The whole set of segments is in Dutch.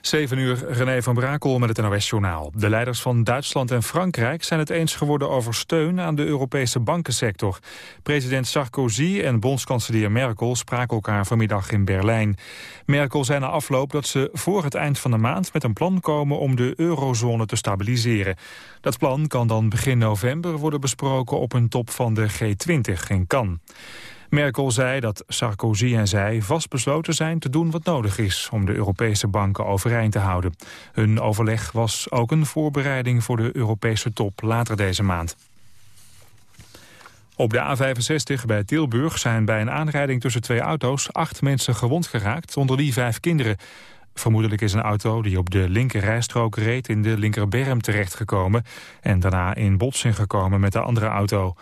7 uur, René van Brakel met het NOS-journaal. De leiders van Duitsland en Frankrijk zijn het eens geworden over steun aan de Europese bankensector. President Sarkozy en bondskanselier Merkel spraken elkaar vanmiddag in Berlijn. Merkel zei na afloop dat ze voor het eind van de maand met een plan komen om de eurozone te stabiliseren. Dat plan kan dan begin november worden besproken op een top van de G20 in Cannes. Merkel zei dat Sarkozy en zij vastbesloten zijn te doen wat nodig is om de Europese banken overeind te houden. Hun overleg was ook een voorbereiding voor de Europese top later deze maand. Op de A65 bij Tilburg zijn bij een aanrijding tussen twee auto's acht mensen gewond geraakt, onder die vijf kinderen. Vermoedelijk is een auto die op de linker rijstrook reed in de linkerberm terechtgekomen en daarna in botsing gekomen met de andere auto.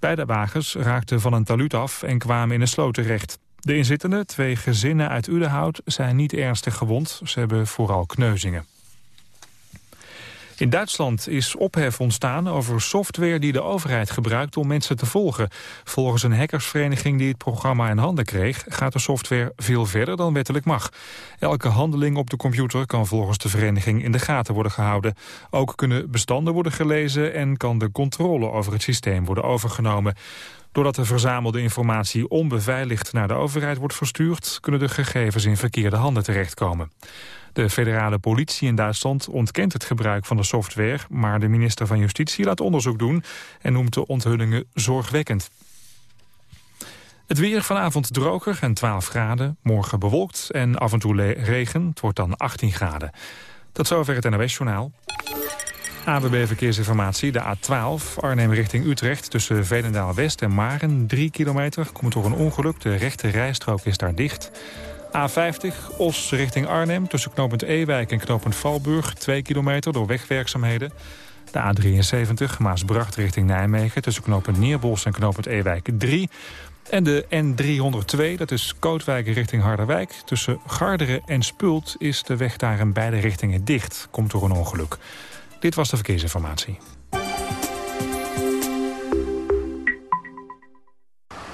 Beide wagens raakten van een taluut af en kwamen in een sloot terecht. De inzittenden, twee gezinnen uit Udenhout, zijn niet ernstig gewond. Ze hebben vooral kneuzingen. In Duitsland is ophef ontstaan over software die de overheid gebruikt om mensen te volgen. Volgens een hackersvereniging die het programma in handen kreeg... gaat de software veel verder dan wettelijk mag. Elke handeling op de computer kan volgens de vereniging in de gaten worden gehouden. Ook kunnen bestanden worden gelezen en kan de controle over het systeem worden overgenomen. Doordat de verzamelde informatie onbeveiligd naar de overheid wordt verstuurd... kunnen de gegevens in verkeerde handen terechtkomen. De federale politie in Duitsland ontkent het gebruik van de software... maar de minister van Justitie laat onderzoek doen en noemt de onthullingen zorgwekkend. Het weer vanavond droger en 12 graden. Morgen bewolkt en af en toe regen. Het wordt dan 18 graden. Tot zover het NOS-journaal. AWB Verkeersinformatie, de A12, Arnhem richting Utrecht... tussen Veenendaal West en Maren, 3 kilometer. Komt door een ongeluk, de rechte rijstrook is daar dicht... A50, Os richting Arnhem, tussen knooppunt Ewijk en knooppunt Valburg, 2 kilometer door wegwerkzaamheden. De A73, Maasbracht richting Nijmegen, tussen knooppunt Neerbos en knooppunt Ewijk 3. En de N302, dat is Kootwijk richting Harderwijk. Tussen Garderen en Spult is de weg daar in beide richtingen dicht. Komt door een ongeluk. Dit was de verkeersinformatie.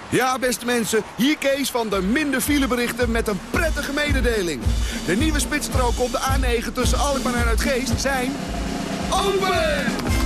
Ja, beste mensen, hier Kees van de minder fileberichten met een prettige mededeling. De nieuwe spitsstroken op de A9 tussen Alkmaar en Uitgeest zijn... open!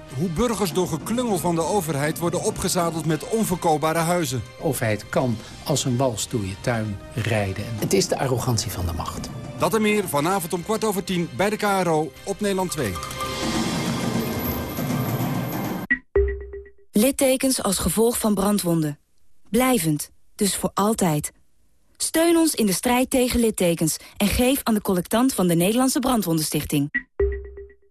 Hoe burgers door geklungel van de overheid worden opgezadeld met onverkoopbare huizen. De overheid kan als een wals door je tuin rijden. Het is de arrogantie van de macht. Dat en meer vanavond om kwart over tien bij de KRO op Nederland 2. Littekens als gevolg van brandwonden. Blijvend, dus voor altijd. Steun ons in de strijd tegen littekens en geef aan de collectant van de Nederlandse Brandwondenstichting.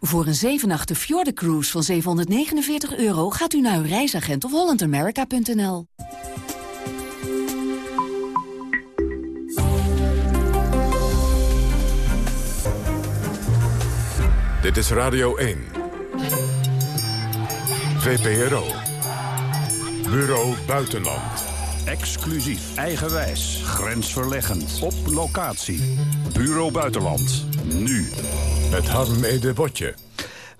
Voor een 7 nachten Fjorden Cruise van 749 euro gaat u naar uw reisagent of hollandamerica.nl. Dit is Radio 1. VPRO. Bureau Buitenland. Exclusief, eigenwijs, grensverleggend, op locatie. Bureau Buitenland, nu. Met Harm Ede Botje.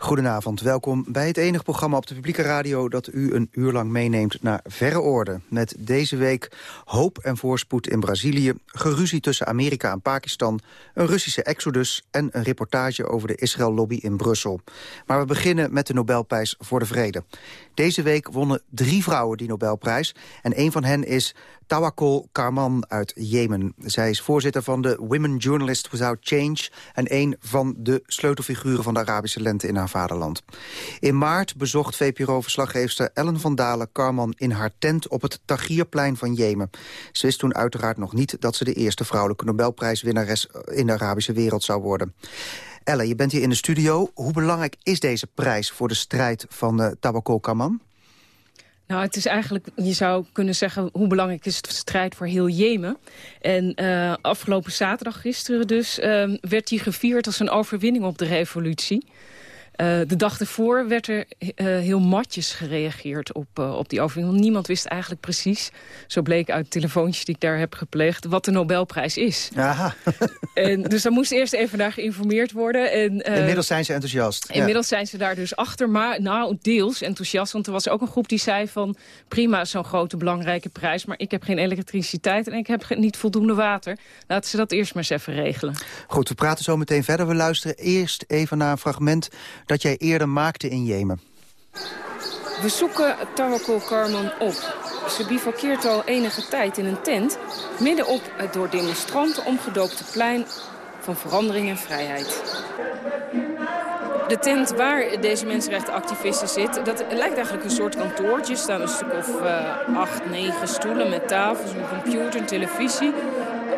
Goedenavond, welkom bij het enige programma op de publieke radio... dat u een uur lang meeneemt naar verre orde. Met deze week hoop en voorspoed in Brazilië... geruzie tussen Amerika en Pakistan... een Russische exodus en een reportage over de Israël-lobby in Brussel. Maar we beginnen met de Nobelprijs voor de Vrede. Deze week wonnen drie vrouwen die Nobelprijs. En een van hen is Tawakkol Karman uit Jemen. Zij is voorzitter van de Women Journalists Without Change... en een van de sleutelfiguren van de Arabische lente in haar vaderland. In maart bezocht VPRO-verslaggeefster Ellen van Dalen Karman in haar tent op het Tahrirplein van Jemen. Ze wist toen uiteraard nog niet dat ze de eerste vrouwelijke Nobelprijswinnares in de Arabische wereld zou worden. Ellen, je bent hier in de studio. Hoe belangrijk is deze prijs voor de strijd van uh, Tawakkol Karman? Nou, het is eigenlijk, je zou kunnen zeggen, hoe belangrijk is de strijd voor heel Jemen. En uh, afgelopen zaterdag, gisteren dus, uh, werd die gevierd als een overwinning op de revolutie. Uh, de dag ervoor werd er uh, heel matjes gereageerd op, uh, op die overwinning. Niemand wist eigenlijk precies, zo bleek uit telefoontjes die ik daar heb gepleegd... wat de Nobelprijs is. Aha. en, dus daar moest eerst even naar geïnformeerd worden. En, inmiddels zijn ze enthousiast. Inmiddels zijn ze daar dus achter, maar nou, deels enthousiast. Want er was ook een groep die zei van... prima, zo'n grote belangrijke prijs... maar ik heb geen elektriciteit en ik heb niet voldoende water. Laten ze dat eerst maar eens even regelen. Goed, we praten zo meteen verder. We luisteren eerst even naar een fragment dat jij eerder maakte in Jemen. We zoeken Tawakkol Karman op. Ze bivakkeert al enige tijd in een tent... midden op het door demonstranten omgedoopte plein van verandering en vrijheid. De tent waar deze mensenrechtenactivisten zit, dat lijkt eigenlijk een soort kantoortje. Er staan een stuk of uh, acht, negen stoelen met tafels, een computer, een televisie.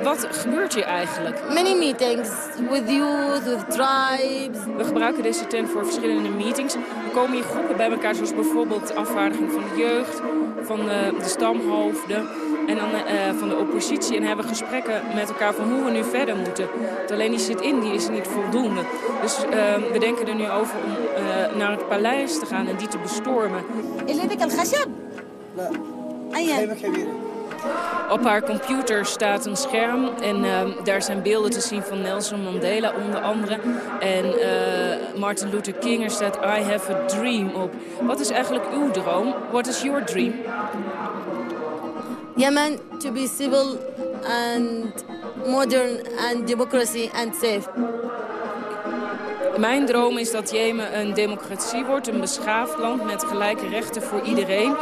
Wat gebeurt hier eigenlijk? Many meetings with youth, with tribes. We gebruiken deze tent voor verschillende meetings. Er komen hier groepen bij elkaar, zoals bijvoorbeeld de afvaardiging van de jeugd, van de, de stamhoofden en dan uh, van de oppositie. En hebben gesprekken met elkaar van hoe we nu verder moeten. Want alleen die zit-in, die is niet voldoende. Dus uh, we denken er nu over om uh, naar het paleis te gaan en die te bestormen. Op haar computer staat een scherm en uh, daar zijn beelden te zien van Nelson Mandela onder andere. En uh, Martin Luther King, er staat I have a dream op. Wat is eigenlijk uw droom? What is your dream? Yemen to be civil and modern and democracy and safe. Mijn droom is dat Jemen een democratie wordt, een beschaafd land met gelijke rechten voor iedereen.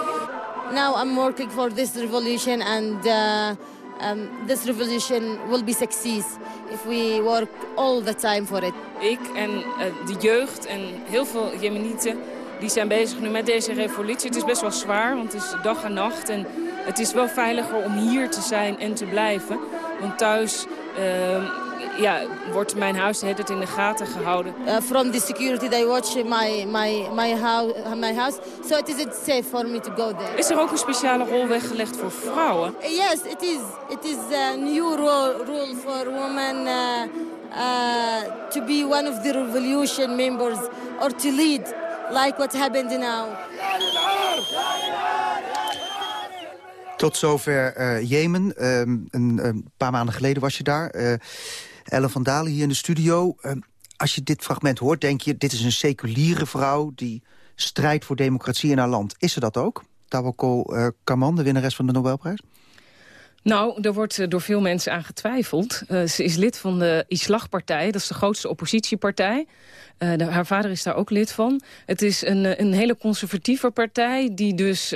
Now I'm working for this revolution and uh, um, this revolution will be success if we work all the time for it. Ik en uh, de jeugd en heel veel Jemenieten die zijn bezig nu met deze revolutie. Het is best wel zwaar, want het is dag en nacht. En het is wel veiliger om hier te zijn en te blijven. Want thuis uh, ja, wordt mijn huis het in de gaten gehouden. Uh, from the security they watch my, my, my, house, my house. So it is safe for me to go there. Is er ook een speciale rol weggelegd voor vrouwen? Yes, it is. It is a new role, role for women uh, uh, to be one of the revolution members or to lead like what happened now. Tot zover uh, Jemen. Uh, een, een, paar maanden geleden was je daar. Uh, Ellen van Dalen hier in de studio. als je dit fragment hoort, denk je... dit is een seculiere vrouw die strijdt voor democratie in haar land. Is ze dat ook? Tawakkol Karman, de winnares van de Nobelprijs? Nou, er wordt door veel mensen aan getwijfeld. Uh, ze is lid van de Islagpartij, dat is de grootste oppositiepartij. De, haar vader is daar ook lid van. Het is een, een hele conservatieve partij... die dus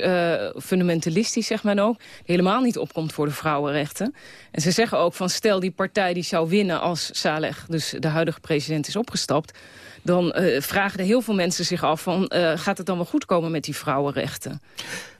fundamentalistisch, zeg maar ook... helemaal niet opkomt voor de vrouwenrechten. En ze zeggen ook van stel die partij die zou winnen... als Saleh, dus de huidige president, is opgestapt... dan vragen heel veel mensen zich af van... gaat het dan wel goed komen met die vrouwenrechten?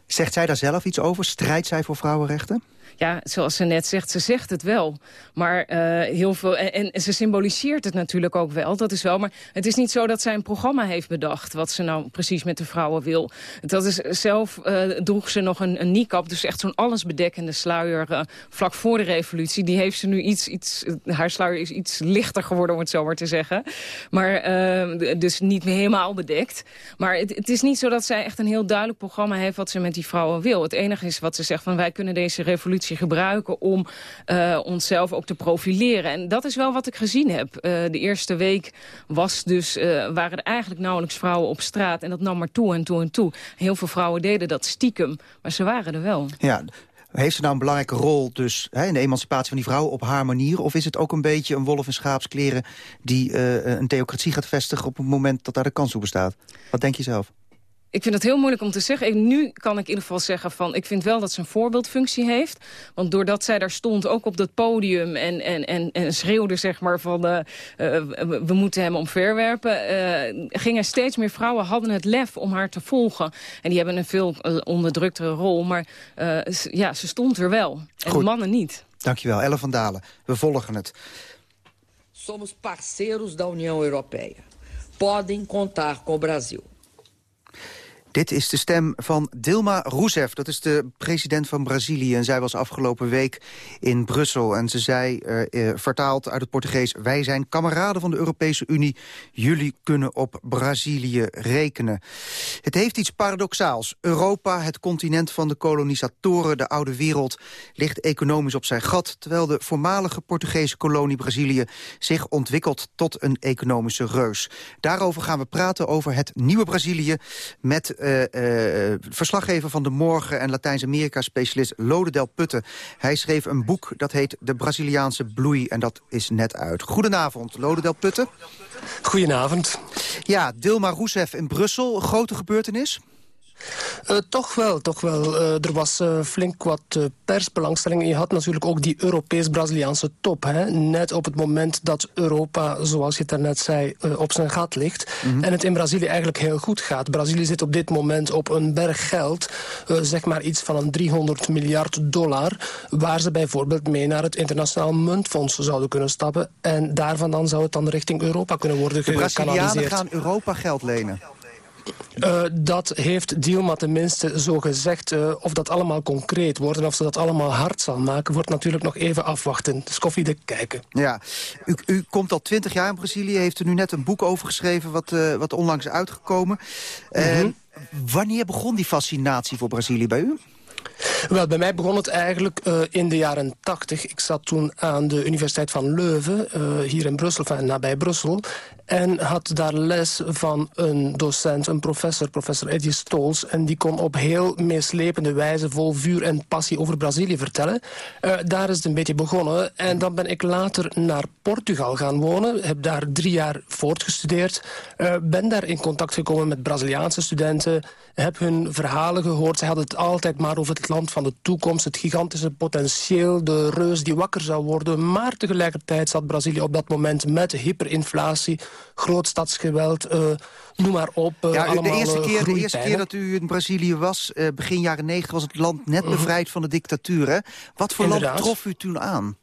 Zegt zij daar zelf iets over? Strijdt zij voor vrouwenrechten? Ja, zoals ze net zegt, ze zegt het wel. Maar uh, heel veel. En, ze symboliseert het natuurlijk ook wel. Dat is wel. Maar het is niet zo dat zij een programma heeft bedacht. wat ze nou precies met de vrouwen wil. Dat is zelf uh, droeg ze nog een, een niqab. Dus echt zo'n allesbedekkende sluier. Uh, vlak voor de revolutie. Die heeft ze nu iets. iets haar sluier is iets lichter geworden, om het zo maar te zeggen. Maar dus niet meer helemaal bedekt. Maar het, het is niet zo dat zij echt een heel duidelijk programma heeft. wat ze met die vrouwen wil. Het enige is wat ze zegt van wij kunnen deze revolutie gebruiken om uh, onszelf ook te profileren. En dat is wel wat ik gezien heb. Uh, de eerste week was dus, uh, waren er eigenlijk nauwelijks vrouwen op straat. En dat nam maar toe en toe en toe. Heel veel vrouwen deden dat stiekem, maar ze waren er wel. Ja, heeft ze nou een belangrijke rol dus hè, in de emancipatie van die vrouwen op haar manier? Of is het ook een beetje een wolf in schaapskleren die een theocratie gaat vestigen op het moment dat daar de kans toe bestaat? Wat denk je zelf? Ik vind het heel moeilijk om te zeggen. nu kan ik in ieder geval zeggen van... ik vind wel dat ze een voorbeeldfunctie heeft. Want doordat zij daar stond, ook op dat podium... en, en, en, en schreeuwde zeg maar van... Uh, we moeten hem omverwerpen... Uh, gingen steeds meer vrouwen hadden het lef om haar te volgen. En die hebben een veel onderdruktere rol. Maar ja, ze stond er wel. En mannen niet. Dankjewel, Elle van Dalen. We volgen het. Somos parceiros da União Europeia. Podem contar com o Brasil. Dit is de stem van Dilma Rousseff. Dat is de president van Brazilië. En zij was afgelopen week in Brussel. En ze zei, uh, vertaald uit het Portugees... wij zijn kameraden van de Europese Unie. Jullie kunnen op Brazilië rekenen. Het heeft iets paradoxaals. Europa, het continent van de kolonisatoren, de oude wereld... ligt economisch op zijn gat... terwijl de voormalige Portugese kolonie Brazilië... zich ontwikkelt tot een economische reus. Daarover gaan we praten over het nieuwe Brazilië... met verslaggever van De Morgen en Latijns-Amerika-specialist Lode Del Putte. Hij schreef een boek dat heet De Braziliaanse Bloei en dat is net uit. Goedenavond, Lode Del Putte. Goedenavond. Ja, Dilma Rousseff in Brussel, grote gebeurtenis? Uh, toch wel, toch wel. Uh, er was uh, flink wat persbelangstelling. En je had natuurlijk ook die Europees-Braziliaanse top. Hè? Net op het moment dat Europa, zoals je daarnet zei, op zijn gat ligt. Mhm. En het in Brazilië eigenlijk heel goed gaat. Brazilië zit op dit moment op een berg geld. zeg maar iets van een 300 miljard dollar. Waar ze bijvoorbeeld mee naar het internationaal muntfonds zouden kunnen stappen. En daarvan dan zou het dan richting Europa kunnen worden gekanaliseerd. De Brazilianen gaan Europa geld lenen. Uh, dat heeft Dilma tenminste zo gezegd. Uh, of dat allemaal concreet wordt en of ze dat allemaal hard zal maken... wordt natuurlijk nog even afwachten. Dus koffie kijken. Ja, u, u, komt al twintig jaar in Brazilië. Heeft er nu net een boek over geschreven... wat, uh, wat onlangs is uitgekomen. Mm Wanneer begon die fascinatie voor Brazilië bij u? Wel, bij mij begon het eigenlijk uh, in de jaren tachtig. Ik zat toen aan de Universiteit van Leuven, uh, hier in Brussel, van, nabij Brussel. En had daar les van een docent, een professor, professor Eddie Stools. En die kon op heel meeslepende wijze, vol vuur en passie over Brazilië vertellen. Uh, daar is het een beetje begonnen. En dan ben ik later naar Portugal gaan wonen. Heb daar drie jaar voortgestudeerd. ben daar in contact gekomen met Braziliaanse studenten. Heb hun verhalen gehoord. Ze hadden het altijd maar over het land van de toekomst, het gigantische potentieel, de reus die wakker zou worden. Maar tegelijkertijd zat Brazilië op dat moment met hyperinflatie, grootstadsgeweld, uh, noem maar op. Uh, ja, de, eerste eh, keer, de eerste keer dat u in Brazilië was, uh, begin jaren negentig, was het land net mhm. bevrijd van de dictatuur. Hè? Wat voor land trof u toen aan?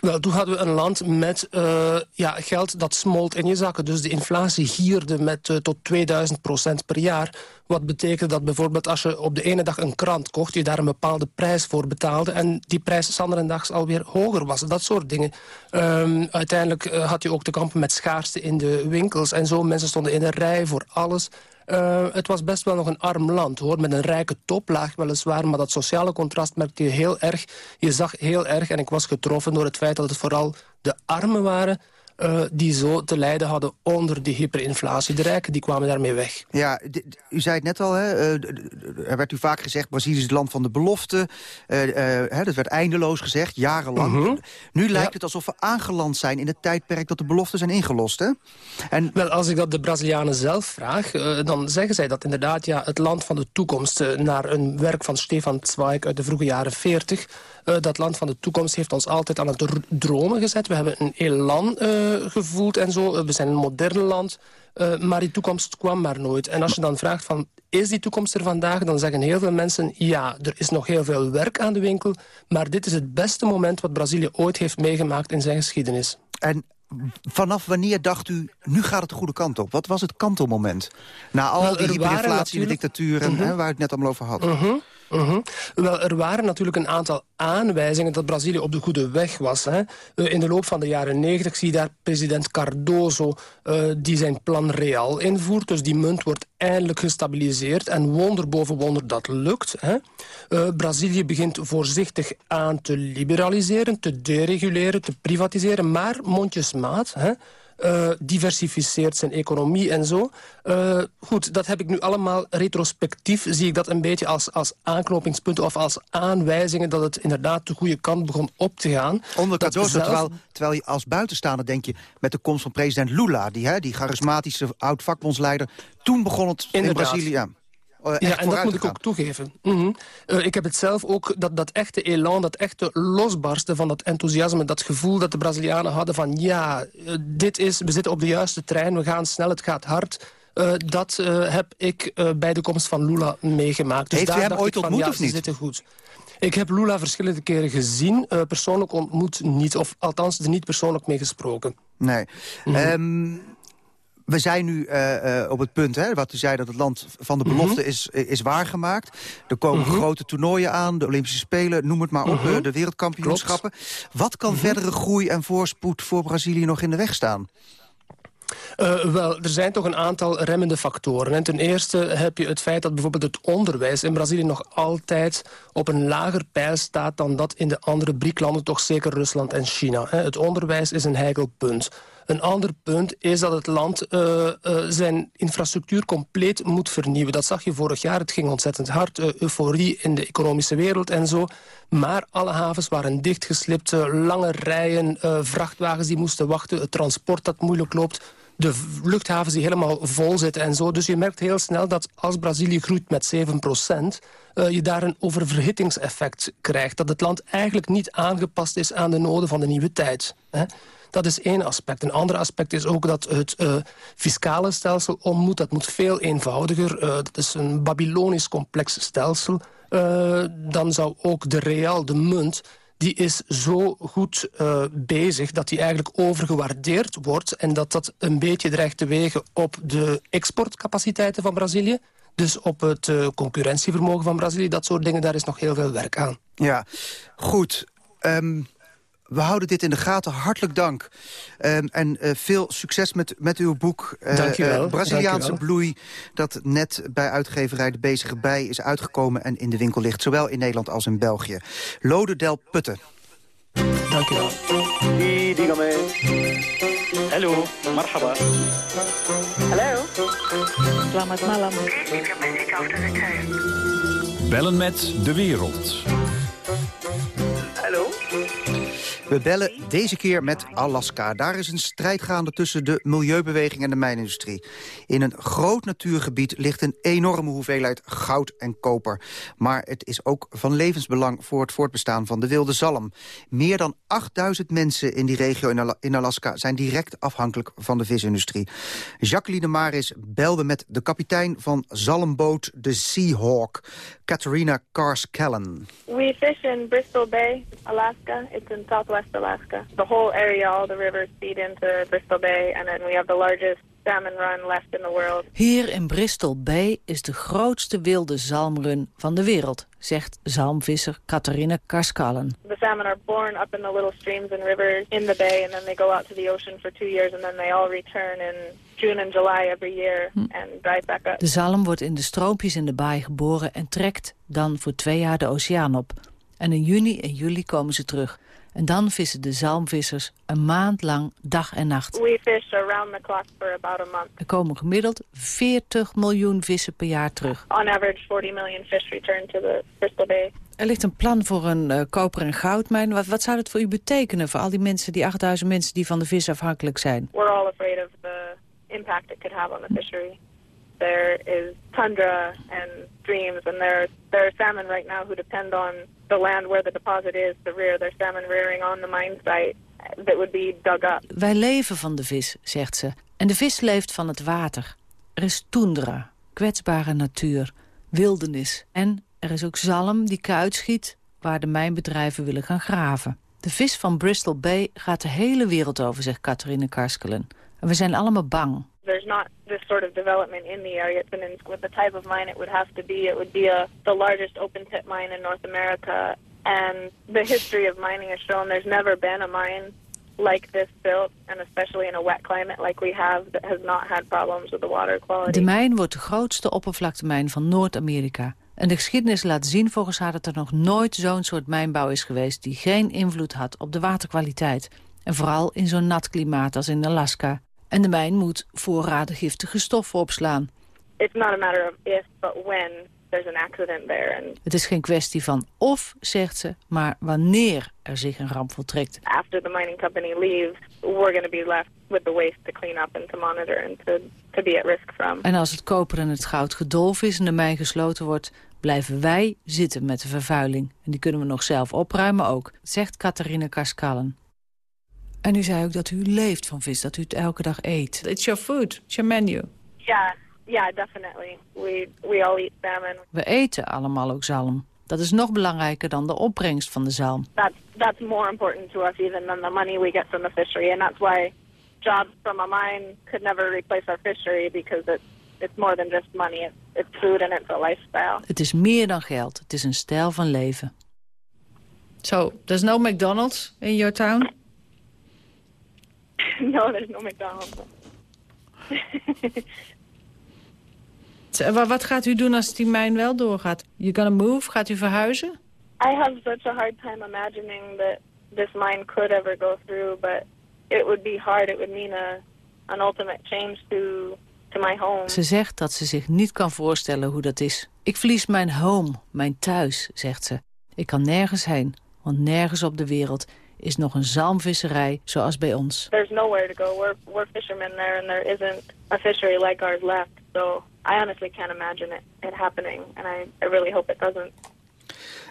Wel, toen hadden we een land met uh, ja, geld dat smolt in je zakken. Dus de inflatie gierde met uh, tot 2000 procent per jaar. Wat betekent dat bijvoorbeeld als je op de ene dag een krant kocht... je daar een bepaalde prijs voor betaalde... en die prijs andere dag alweer hoger was. Dat soort dingen. Um, uiteindelijk uh, had je ook te kampen met schaarste in de winkels. En zo, mensen stonden in een rij voor alles... Uh, het was best wel nog een arm land, hoor. Met een rijke toplaag weliswaar. Maar dat sociale contrast merkte je heel erg. Je zag heel erg, en ik was getroffen door het feit dat het vooral de armen waren uh, die zo te lijden hadden onder die hyperinflatie. De rijken die kwamen daarmee weg. Ja, u zei het net al, hè, uh, er werd u vaak gezegd... Brazilië is het land van de belofte. Hè, dat werd eindeloos gezegd, jarenlang. Mhm. Nu lijkt het alsof we aangeland zijn in het tijdperk... dat de beloften zijn ingelost, hè? En... Wel, als ik dat de Brazilianen zelf vraag... dan zeggen zij dat inderdaad ja, het land van de toekomst... naar een werk van Stefan Zweig uit de vroege jaren 40 uh, dat land van de toekomst heeft ons altijd aan het dromen gezet. We hebben een elan uh, gevoeld en zo. Eh, we zijn een modern land. Maar die toekomst kwam maar nooit. En als je dan vraagt van, is die toekomst er vandaag? Dan zeggen heel veel mensen, ja, er is nog heel veel werk aan de winkel. Maar dit is het beste moment wat Brazilië ooit heeft meegemaakt in zijn geschiedenis. En vanaf wanneer dacht u, nu gaat het de goede kant op? Wat was het kantelmoment? Na al die hyperinflatie, de dictaturen, uh -huh. hè, waar het net allemaal over had. Uh -huh. Uh Wel, er waren natuurlijk een aantal aanwijzingen dat Brazilië op de goede weg was. Hè. Uh, in de loop van de jaren 90 zie je daar president Cardoso... Uh, die zijn plan real invoert. Dus die munt wordt eindelijk gestabiliseerd. En wonder boven wonder, dat lukt. Hè. Uh, Brazilië begint voorzichtig aan te liberaliseren, te dereguleren, te privatiseren. Maar mondjesmaat... Hè uh, diversificeert zijn economie en zo. Uh, goed, dat heb ik nu allemaal retrospectief. Zie ik dat een beetje als, als aanknopingspunten of als aanwijzingen... dat het inderdaad de goede kant begon op te gaan. Onder Cardoso, zelf... terwijl, terwijl je als buitenstaander denk je... met de komst van president Lula, die, hè, die charismatische oud-vakbondsleider... toen begon het inderdaad. in Brazilië... uh, Ja, en dat moet ik ook toegeven. Mhm. Uh, ik heb het zelf ook, dat, dat echte elan, dat echte losbarsten van dat enthousiasme, dat gevoel dat de Brazilianen hadden van ja, uh, dit is, we zitten op de juiste trein, we gaan snel, het gaat hard. Dat heb ik bij de komst van Lula meegemaakt. Dus Heeft daar u hem ooit van, ontmoet ja, of niet? Ze zitten goed. Ik heb Lula verschillende keren gezien. persoonlijk ontmoet niet. Of althans er niet persoonlijk mee gesproken. Nee. Mm -hmm. um, we zijn nu uh, uh, op het punt, hè, wat u zei, dat het land van de belofte mm -hmm. is, is waargemaakt. Er komen mm -hmm. grote toernooien aan, de Olympische Spelen, noem het maar op, uh, de wereldkampioenschappen. Klopt. Wat kan verdere groei en voorspoed voor Brazilië nog in de weg staan? Uh, wel, er zijn toch een aantal remmende factoren. En ten eerste heb je het feit dat bijvoorbeeld het onderwijs in Brazilië nog altijd op een lager pijl staat dan dat in de andere BRIC-landen, toch zeker Rusland en China. Het onderwijs is een heikel punt. Een ander punt is dat het land uh, uh, zijn infrastructuur compleet moet vernieuwen. Dat zag je vorig jaar, het ging ontzettend hard. Uh, euforie in de economische wereld en zo. Maar alle havens waren dichtgeslipt. lange rijen, vrachtwagens die moesten wachten. Het transport dat moeilijk loopt. De luchthavens die helemaal vol zitten en zo. Dus je merkt heel snel dat als Brazilië groeit met 7 procent... je daar een oververhittingseffect krijgt. Dat het land eigenlijk niet aangepast is aan de noden van de nieuwe tijd. Hè? Dat is één aspect. Een ander aspect is ook dat het uh, fiscale stelsel om moet. Dat moet veel eenvoudiger. Uh, dat is een Babylonisch complex stelsel. Uh, dan zou ook de real, de munt die is zo goed bezig dat die eigenlijk overgewaardeerd wordt... en dat dat een beetje dreigt te wegen op de exportcapaciteiten van Brazilië. Dus op het concurrentievermogen van Brazilië. Dat soort dingen, daar is nog heel veel werk aan. Ja, goed. Um, we houden dit in de gaten. Hartelijk dank. Um, en uh, veel succes met, met uw boek. Uh, Dank je wel. Uh, Braziliaanse bloei. Dat net bij uitgeverij De Bezige Bij is uitgekomen en in de winkel ligt. Zowel in Nederland als in België. Lode Del Putten. Dank je wel. Hello, marhaba. Hallo. Selamat malam. Bellen met de wereld. We bellen deze keer met Alaska. Daar is een strijd gaande tussen de milieubeweging en de mijnindustrie. In een groot natuurgebied ligt een enorme hoeveelheid goud en koper. Maar het is ook van levensbelang voor het voortbestaan van de wilde zalm. Meer dan 8000 mensen in die regio in, Al in Alaska zijn direct afhankelijk van de visindustrie. Jacqueline Maris belde met de kapitein van zalmboot de Seahawk, Catharina Kars-Kellen. We fish in Bristol Bay, Alaska. It's in Alaska. The whole area, all the rivers feed into Bristol Bay, and then we have the largest salmon run left in the world. Hier in Bristol Bay is de grootste wilde zalmrun van de wereld, zegt zalmvisser Catharina Karskallen. The salmon are born up in the little streams and rivers in the bay, and then they go out to the ocean for two years, and then they all return in June and July every year and drive back up. De zalm wordt in de stroompjes in de baai geboren en trekt dan voor twee jaar de oceaan op. En in juni en juli komen ze terug. En dan vissen de zalmvissers een maand lang dag en nacht. We fish around the clock for about a month. Er komen gemiddeld 40 miljoen vissen per jaar terug. On average 40 million fish return to the Bristol Bay. Er ligt een plan voor een uh, koper- en goudmijn. Wat, wat zou dat voor u betekenen, voor al die mensen, die 8000 mensen die van de vis afhankelijk zijn? We're all afraid of the impact it could have on the fishery. There is tundra and streams, and there there are salmon right now who depend on the land where the deposit is to rear their salmon rearing on the mine site that would be dug up. Wij leven van de vis, zegt ze. En de vis leeft van het water. Er is toendra, kwetsbare natuur, wildernis. En er is ook zalm die kuit schiet waar de mijnbedrijven willen gaan graven. De vis van Bristol Bay gaat de hele wereld over, zegt Catharine Karskelen. En we zijn allemaal bang. There's not this sort of development in the area. And with the type of mine it would have to be, it would be a, the largest open pit mine in North America. And the history of mining has shown there's never been a mine like this built, and especially in a wet climate like we have, that has not had problems with the water quality. De mijn wordt de grootste oppervlaktemijn van Noord-Amerika. En de geschiedenis laat zien volgens haar dat er nog nooit zo'n soort mijnbouw is geweest... die geen invloed had op de waterkwaliteit. En vooral in zo'n nat klimaat als in Alaska. En de mijn moet voorraden giftige stoffen opslaan. It's not a matter of if, but when there's an accident there. And Het is geen kwestie van of, zegt ze, maar wanneer er zich een ramp voltrekt. after the mining company leaves, we're going to be left with the waste to clean up and to monitor and to, to be at risk from. En als het koper en het goud gedolven is en de mijn gesloten wordt... blijven wij zitten met de vervuiling. En die kunnen we nog zelf opruimen ook, zegt Catharina Kaskallen. En u zei ook dat u leeft van vis, dat u het elke dag eet. It's your food, it's your menu. Yeah, yeah, definitely. We we all eat salmon. We eten allemaal ook zalm. Dat is nog belangrijker dan de opbrengst van de zalm. That's that's more important to us even than the money we get from the fishery, and that's why jobs from a mine could never replace our fishery because it's it's more than just money. It's it's food and it's a lifestyle. Het is meer dan geld, het is een stijl van leven. So, there's no McDonald's in your town? No, there's no McDonald's. Zo, wa- Wat gaat u doen als die mijn wel doorgaat? You gonna move? Gaat u verhuizen? I have such a hard time imagining that this mine could ever go through, but it would be hard. It would mean a an ultimate change to to my home. Ze zegt dat ze zich niet kan voorstellen hoe dat is. Ik verlies mijn home, mijn thuis, zegt ze. Ik kan nergens heen, want nergens op de wereld is nog een zalmvisserij zoals bij ons. There's nowhere to go. We're we're fishermen there, and there isn't a fishery like ours left. So I honestly can't imagine it, it happening, and I, I really hope it doesn't.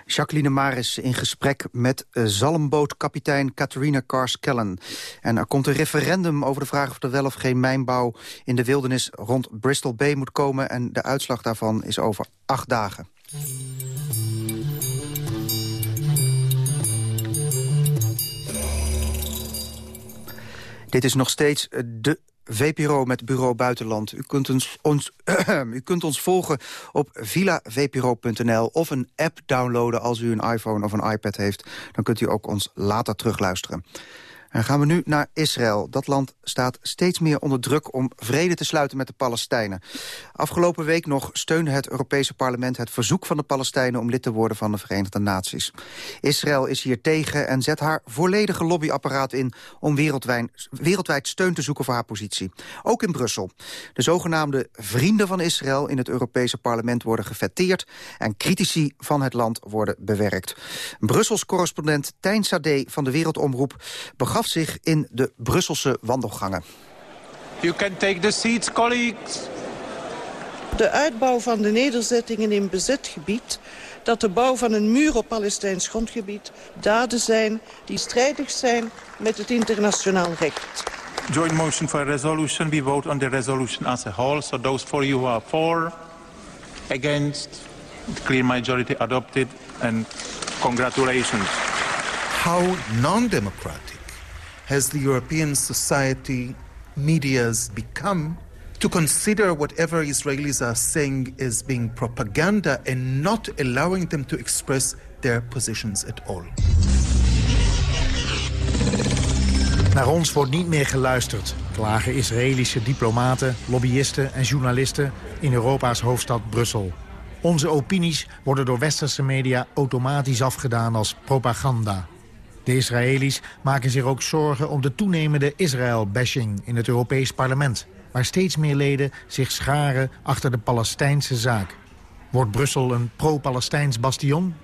Jacqueline Maris in gesprek met uh, zalmbootkapitein Catharina Kars-Kellen. En er komt een referendum over de vraag of er wel of geen mijnbouw in de wildernis rond Bristol Bay moet komen. En de uitslag daarvan is over acht dagen. Dit is nog steeds eh, de VPRO met Bureau Buitenland. U kunt ons, ons, u kunt ons volgen op villavpro.nl of een app downloaden als u een iPhone of een iPad heeft. Dan kunt u ook ons later terugluisteren. En gaan we nu naar Israël. Dat land staat steeds meer onder druk om vrede te sluiten met de Palestijnen. Afgelopen week nog steunde het Europese parlement het verzoek van de Palestijnen om lid te worden van de Verenigde Naties. Israël is hier tegen en zet haar volledige lobbyapparaat in om wereldwijd, wereldwijd steun te zoeken voor haar positie. Ook in Brussel. De zogenaamde vrienden van Israël in het Europese parlement worden gefetteerd en critici van het land worden bewerkt. Brussels correspondent Tijn Sade van de Wereldomroep begaf zich in de Brusselse wandelgangen. You can take the seats, colleagues. De uitbouw van de nederzettingen in bezet gebied... dat de bouw van een muur op Palestijns grondgebied... daden zijn die strijdig zijn met het internationaal recht. Joint motion for a resolution. We vote on the resolution as a whole. So those for you who are for, against, clear majority adopted, and congratulations. How non-democratic has the European society, medias become to consider whatever Israelis are saying is being propaganda and not allowing them to express their positions at all. Naar ons wordt niet meer geluisterd, klagen Israëlische diplomaten, lobbyisten en journalisten in Europa's hoofdstad Brussel. Onze opinies worden door westerse media automatisch afgedaan als propaganda. De Israëli's maken zich ook zorgen om de toenemende Israël-bashing in het Europees parlement, waar steeds meer leden zich scharen achter de Palestijnse zaak. Wordt Brussel een pro-Palestijns bastion?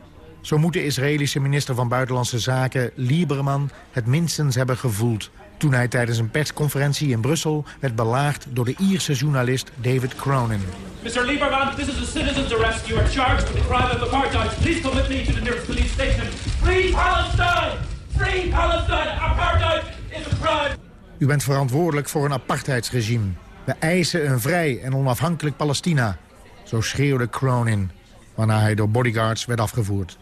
Zo moet de Israëlische minister van Buitenlandse Zaken, Lieberman, het minstens hebben gevoeld... toen hij tijdens een persconferentie in Brussel werd belaagd door de Ierse journalist David Cronin. Mr. Lieberman, this is a citizen's arrest. You are charged with the crime of apartheid. Please come with me to the nearest police station. Free Palestine! Free Palestine! Apartheid is a crime! U bent verantwoordelijk voor een apartheidsregime. We eisen een vrij en onafhankelijk Palestina. Zo schreeuwde Cronin, waarna hij door bodyguards werd afgevoerd.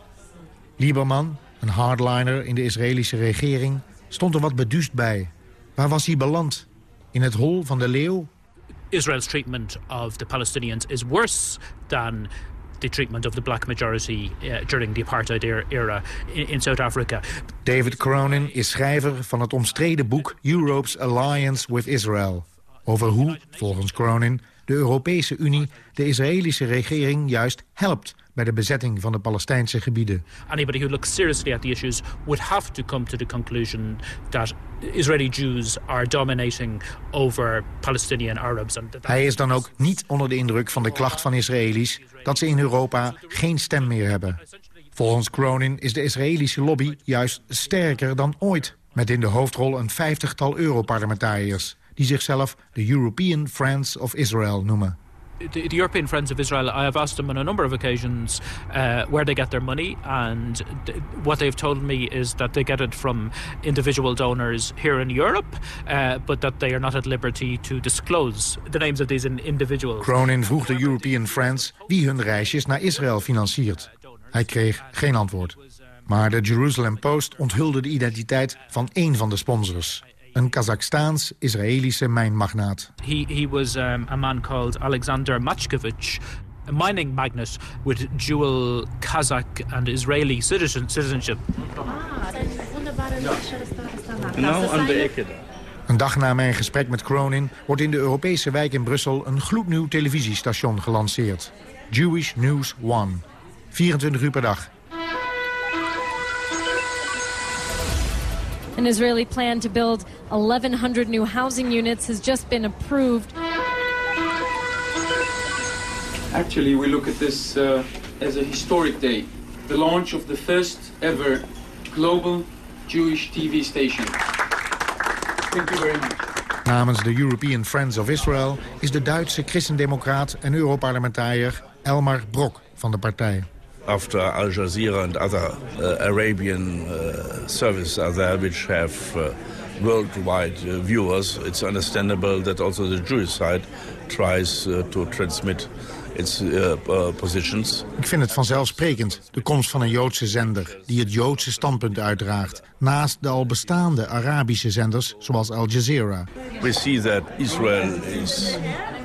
Lieberman, een hardliner in de Israëlische regering, stond er wat beduust bij. Waar was hij beland? In het hol van de leeuw? Israel's treatment of the Palestinians is worse than the treatment of the black majority uh, during the apartheid era in, in South Africa. David Cronin is schrijver van het omstreden boek Europe's Alliance with Israel. Over hoe, volgens Cronin, de Europese Unie de Israëlische regering juist helpt bij de bezetting van de Palestijnse gebieden. Anybody who looks seriously at the issues would have to come to the conclusion that Israeli Jews are dominating over Palestinian Arabs. Hij is dan ook niet onder de indruk van de klacht van Israëli's dat ze in Europa geen stem meer hebben. Volgens Cronin is de Israëlische lobby juist sterker dan ooit... met in de hoofdrol een vijftigtal Europarlementariërs... die zichzelf de European Friends of Israel noemen. The, the, European Friends of Israel, I have asked them on a number of occasions uh, where they get their money, and th what they've told me is that they get it from individual donors here in Europe, uh, but that they are not at liberty to disclose the names of these individuals. Cronin vroeg de European Friends wie hun reisjes naar Israël financiert. Hij kreeg geen antwoord. Maar de Jerusalem Post onthulde de identiteit van één van de sponsors. Een Kazachstaans-Israëlische mijnmagnaat. He, he was um, a man called Alexander Machkovich, a mining magnate with dual Kazakh and Israeli citizen, citizenship. Nou, aan de Een dag na mijn gesprek met Cronin wordt in de Europese wijk in Brussel een gloednieuw televisiestation gelanceerd. Jewish News One. 24 uur per dag. An Israeli plan to build 1,100 new housing units has just been approved. Actually, we look at this uh, as a historic day. The launch of the first ever global Jewish TV station. Thank you very much. Namens de European Friends of Israel is de Duitse christendemocraat en Europarlementariër Elmar Brok van de partij. After Al Jazeera and other uh, Arabian uh, services are there which have uh, worldwide uh, viewers, it's understandable that also the Jewish side tries uh, to transmit its uh, positions. Ik vind het vanzelfsprekend, de komst van een Joodse zender... die het Joodse standpunt uitdraagt... naast de al bestaande Arabische zenders zoals Al Jazeera. We see that Israel is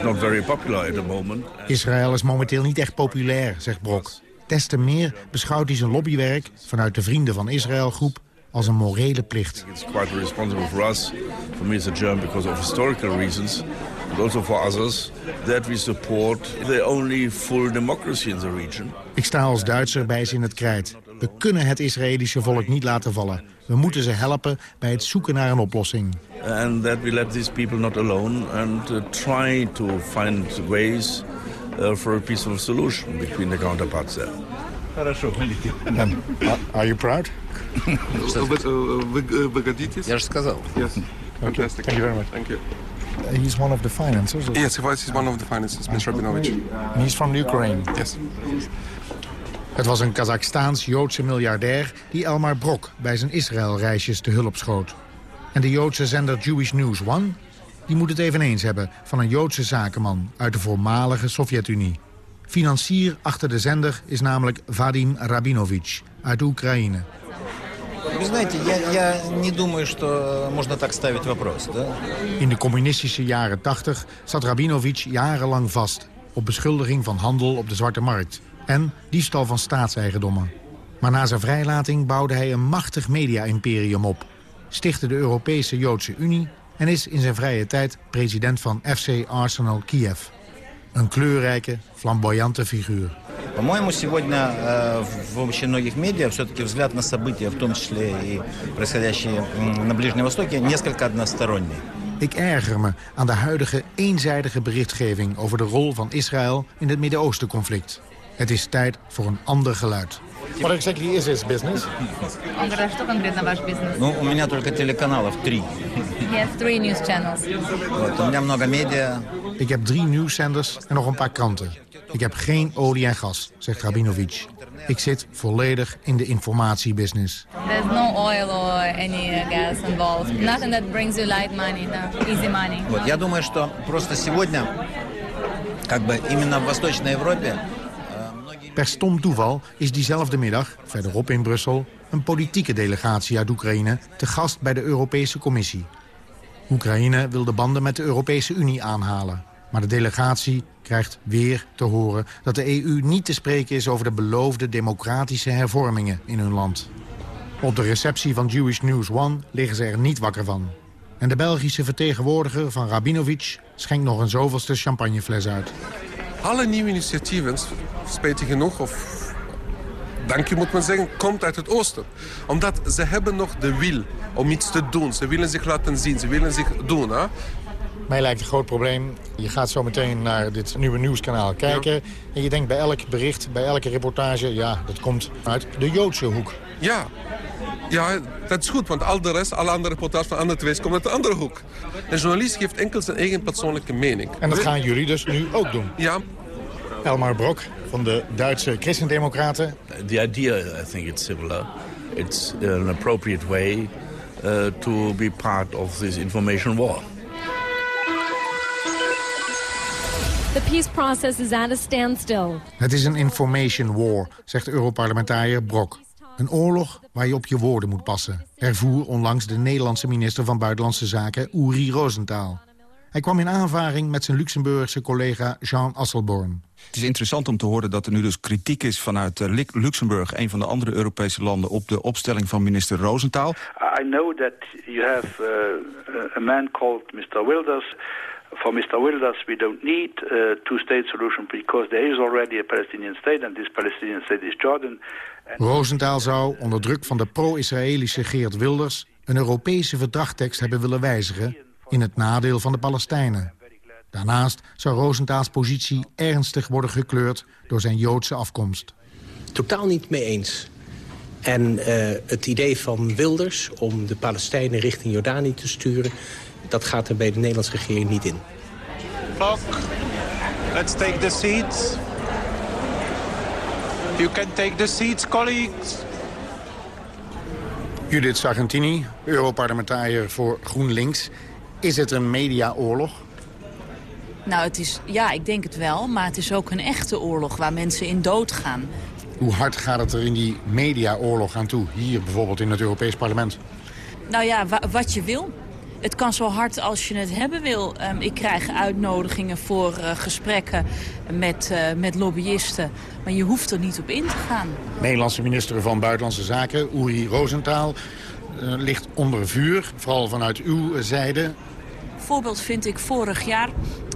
not very popular at the moment. Israël is momenteel niet echt populair, zegt Brok. Des te meer beschouwt hij zijn lobbywerk vanuit de Vrienden van Israël groep als een morele plicht. It's quite responsible for us, for me as a German, because of historical reasons, but also for others, that we support the only full democracy in the region. Ik sta als Duitser bij ze in het krijt. We kunnen het Israëlische volk niet laten vallen. We moeten ze helpen bij het zoeken naar een oplossing. And that we let these people not alone and uh, try to find ways for a peaceful solution between the counterparts there. And, are you proud? Вы годитесь? Я же сказал. Yes. Fantastic. Thank you very much. Thank you. He's one of the financiers. Yes, he's one of the financiers, Mr. Rabinovich. And he's from Ukraine. Yes. Het was een Kazachstaans-Joodse miljardair die Elmar Brok bij zijn Israël-reisjes te hulp schoot. En de Joodse zender Jewish News One die moet het eveneens hebben van een Joodse zakenman uit de voormalige Sovjet-Unie. Financier achter de zender is namelijk Vadim Rabinovich uit Oekraïne. In de communistische jaren 80 zat Rabinovich jarenlang vast... op beschuldiging van handel op de zwarte markt en diefstal van staatseigendommen. Maar na zijn vrijlating bouwde hij een machtig media-imperium op... stichtte de Europese Joodse Unie en is in zijn vrije tijd president van FC Arsenal Kiev. Een kleurrijke, flamboyante figuur. По-моему, сегодня э, в очень многих медиа все-таки взгляд на события, в том числе и происходящие на Ближнем Востоке, несколько односторонний. Ik erger me aan de huidige eenzijdige berichtgeving over de rol van Israël in het Midden-Oosten-conflict. Het is tijd voor een ander geluid. What exactly is his business? Он говорит, что конкретно ваш бизнес? Ну, у меня только телеканалов три. He has three news channels. Вот, у меня много медиа. Ik heb drie nieuwszenders en nog een paar kranten. Ik heb geen olie en gas, zegt Rabinovich. Ik zit volledig in de informatiebusiness. There's no oil or any gas involved. Nothing that brings you light money, no, easy money. Вот, я думаю, что просто сегодня, как бы именно в Восточной Европе, Per stom toeval is diezelfde middag, verderop in Brussel... een politieke delegatie uit Oekraïne te gast bij de Europese Commissie. Oekraïne wil de banden met de Europese Unie aanhalen. Maar de delegatie krijgt weer te horen dat de EU niet te spreken is... over de beloofde democratische hervormingen in hun land. Op de receptie van Jewish News One liggen ze er niet wakker van. En de Belgische vertegenwoordiger van Rabinovic schenkt nog een zoveelste champagnefles uit. Alle nieuwe initiatieven, spijtig genoeg, of dank je moet men zeggen, komt uit het oosten. Omdat ze hebben nog de wil om iets te doen. Ze willen zich laten zien, ze willen zich doen. Hè? Mij lijkt een groot probleem. Je gaat zo meteen naar dit nieuwe nieuwskanaal kijken. En je denkt bij elk bericht, bij elke reportage... ja, dat komt uit de Joodse hoek. Ja, ja, dat is goed, want al de rest, alle andere reportages van andere tv's komen uit de andere hoek. Een journalist geeft enkel zijn eigen persoonlijke mening. En dat gaan jullie dus nu ook doen? Ja. Elmar Brok van de Duitse Christendemocraten. The idea, I think it's similar. It's an appropriate way uh, to be part of this information war. The peace process is at a standstill. Het is een information war, zegt Europarlementariër Brok. Een oorlog waar je op je woorden moet passen. Ervoer onlangs de Nederlandse minister van Buitenlandse Zaken Uri Rosenthal. Hij kwam in aanvaring met zijn Luxemburgse collega Jean Asselborn. Het is interessant om te horen dat er nu dus kritiek is vanuit uh, Luxemburg... een van de andere Europese landen op de opstelling van minister Rosenthal. I know that you have uh, a man called Mr. Wilders... For Mr. Wilders, we don't need a two-state solution because there is already a Palestinian state and this Palestinian state is Jordan. Rosenthal zou onder druk van de pro-Israëlische Geert Wilders... een Europese verdragtekst hebben willen wijzigen in het nadeel van de Palestijnen. Daarnaast zou Rosenthals positie ernstig worden gekleurd door zijn Joodse afkomst. Totaal niet mee eens. En uh, het idee van Wilders om de Palestijnen richting Jordanië te sturen... dat gaat er bij de Nederlandse regering niet in. Clock. Let's take the seats. You can take the seats, colleagues. Judith Sargentini, Europarlementariër voor GroenLinks. Is het een mediaoorlog? Nou, het is, ja, ik denk het wel. Maar het is ook een echte oorlog waar mensen in doodgaan. Hoe hard gaat het er in die mediaoorlog aan toe? Hier bijvoorbeeld in het Europees Parlement. Nou ja, wa wat je wil. Het kan zo hard als je het hebben wil. Um, ik krijg uitnodigingen voor uh, gesprekken met, uh, met lobbyisten. Maar je hoeft er niet op in te gaan. Nederlandse minister van Buitenlandse Zaken, Uri Rosenthal... Uh, ligt onder vuur, vooral vanuit uw zijde. Voorbeeld vind ik vorig jaar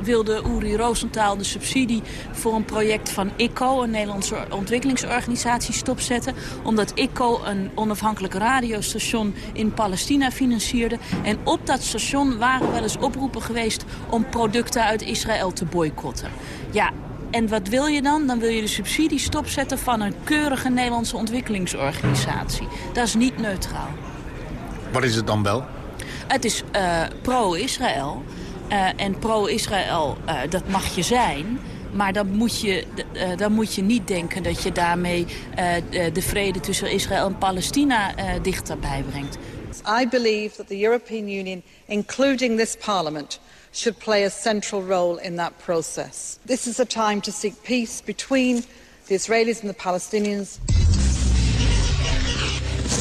wilde Uri Rosenthal de subsidie voor een project van ICO, een Nederlandse ontwikkelingsorganisatie, stopzetten. Omdat ICO een onafhankelijk radiostation in Palestina financierde. En op dat station waren wel eens oproepen geweest om producten uit Israël te boycotten. Ja, en wat wil je dan? Dan wil je de subsidie stopzetten van een keurige Nederlandse ontwikkelingsorganisatie. Dat is niet neutraal. Wat is het dan wel? Het is uh, pro-Israël. Uh, en pro-Israël, uh, dat mag je zijn. Maar dan moet, je, dan moet je niet denken dat je daarmee de vrede tussen Israël en Palestina dichterbij brengt. I believe that the European Union, including this parliament, should play a central role in that process. This is a time to seek peace between the Israelis and the Palestinians.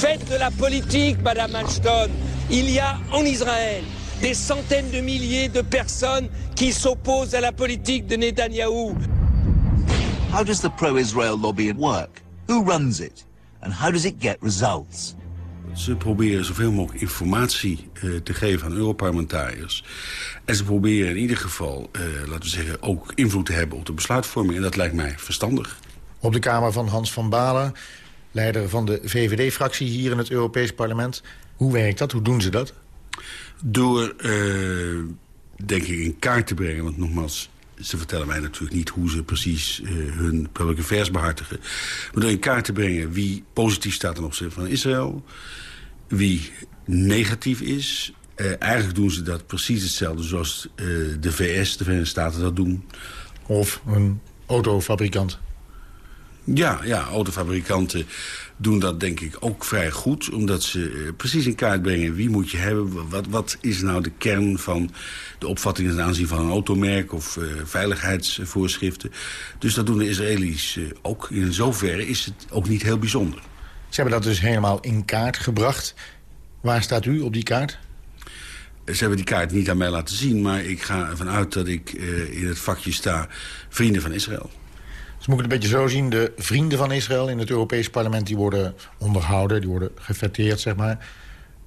Faites de la politique, Madame Ashton. Il y a en Israël des centaines de milliers de personnes qui s'opposent à la politique de Netanyahou. How does the pro-Israel lobby work? Who runs it? And how does it get results? Ze proberen zoveel mogelijk informatie uh, te geven aan Europarlementariërs. En ze proberen in ieder geval, uh, laten we zeggen, ook invloed te hebben op de besluitvorming. En dat lijkt mij verstandig. Op de Kamer van Hans van Balen, leider van de VVD-fractie hier in het Europees Parlement. Hoe werkt dat? Hoe doen ze dat? Door, uh, denk ik, in kaart te brengen. Want nogmaals, ze vertellen mij natuurlijk niet hoe ze precies uh, hun public affairs behartigen. Maar door in kaart te brengen wie positief staat ten opzichte van Israël. Wie negatief is. Uh, eigenlijk doen ze dat precies hetzelfde zoals de VS, de Verenigde Staten, dat doen. Of een autofabrikant. Ja, ja, autofabrikanten doen dat denk ik ook vrij goed. Omdat ze uh, precies in kaart brengen wie moet je hebben. Wat, wat is nou de kern van de opvattingen ten aanzien van een automerk of uh, veiligheidsvoorschriften. Dus dat doen de Israëli's uh, ook. In zoverre is het ook niet heel bijzonder. Ze hebben dat dus helemaal in kaart gebracht. Waar staat u op die kaart? Ze hebben die kaart niet aan mij laten zien, maar ik ga ervan uit dat ik in het vakje sta vrienden van Israël. Dus moet ik het een beetje zo zien. De vrienden van Israël in het Europees parlement... die worden onderhouden, die worden gefeteerd, zeg maar.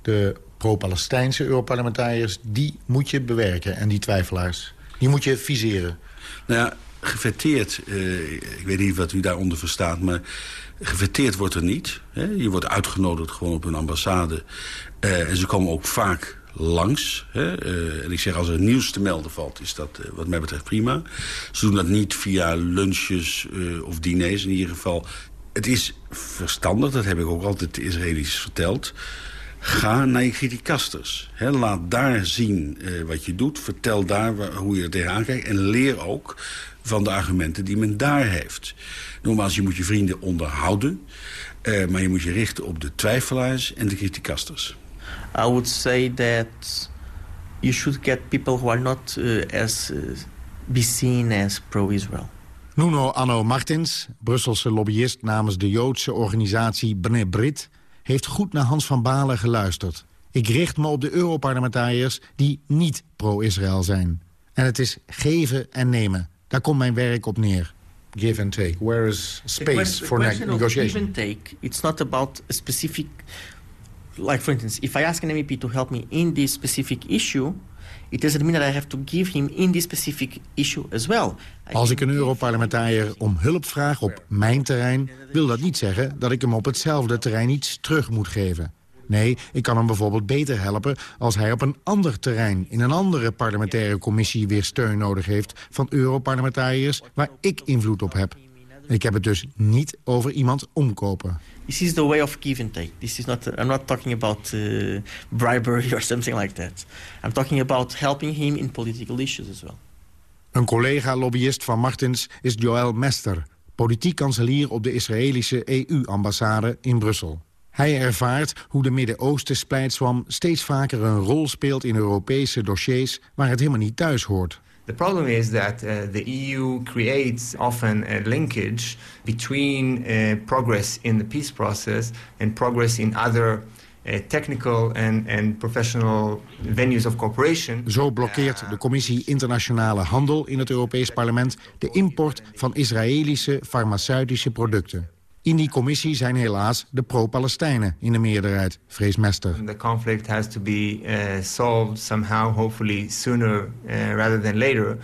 De pro-Palestijnse Europarlementariërs... die moet je bewerken en die twijfelaars. Die moet je viseren. Nou ja, gefeteerd, uh, ik weet niet wat u daaronder verstaat... maar gefeteerd wordt er niet. Hè? Je wordt uitgenodigd gewoon op een ambassade. Uh, en ze komen ook vaak langs. Hè? Uh, en ik zeg, als er nieuws te melden valt, is dat uh, wat mij betreft prima. Ze doen dat niet via lunches uh, of diners in ieder geval. Het is verstandig, dat heb ik ook altijd de Israëli's verteld. Ga naar je criticasters. Hè? Laat daar zien wat je doet. Vertel daar hoe je er tegenaan kijkt. En leer ook van de argumenten die men daar heeft. Nogmaals, je moet je vrienden onderhouden. maar je moet je richten op de twijfelaars en de criticasters. I would say that you should get people who are not uh, as uh, be seen as pro-Israel. Nuno Anno Martins, Brusselse lobbyist namens de Joodse organisatie Bnei Brit, heeft goed naar Hans van Balen geluisterd. Ik richt me op de Europarlementariërs die niet pro-Israël zijn. En het is geven en nemen. Daar komt mijn werk op neer. Give and take. Where is space for negotiation? Give and take. It's not about a specific like for instance, if I ask an MEP to help me in this specific issue, it doesn't mean that I have to give him in this specific issue as well. Als ik een Europarlementariër om hulp vraag op mijn terrein... wil dat niet zeggen dat ik hem op hetzelfde terrein iets terug moet geven. Nee, ik kan hem bijvoorbeeld beter helpen als hij op een ander terrein... in een andere parlementaire commissie weer steun nodig heeft... van Europarlementariërs waar ik invloed op heb. Ik heb het dus niet over iemand omkopen. This is the way of give and take. This is not. I'm not talking about uh, bribery or something like that. I'm talking about helping him in political issues as well. Een collega-lobbyist van Martins is Joël Mester... politiek kanselier op de Israëlische EU-ambassade in Brussel. Hij ervaart hoe de Midden-Oosten splijtswam steeds vaker een rol speelt in Europese dossiers waar het helemaal niet thuis hoort. The problem is that uh, the EU creates often a linkage between uh, progress in the peace process and progress in other uh, technical and, and professional venues of cooperation. Zo blokkeert de Commissie Internationale Handel in het Europees Parlement de import van Israëlische farmaceutische producten. In die commissie zijn helaas de pro-Palestijnen in de meerderheid, vreest Mester. The conflict has to be uh, solved somehow, hopefully sooner uh, rather than later.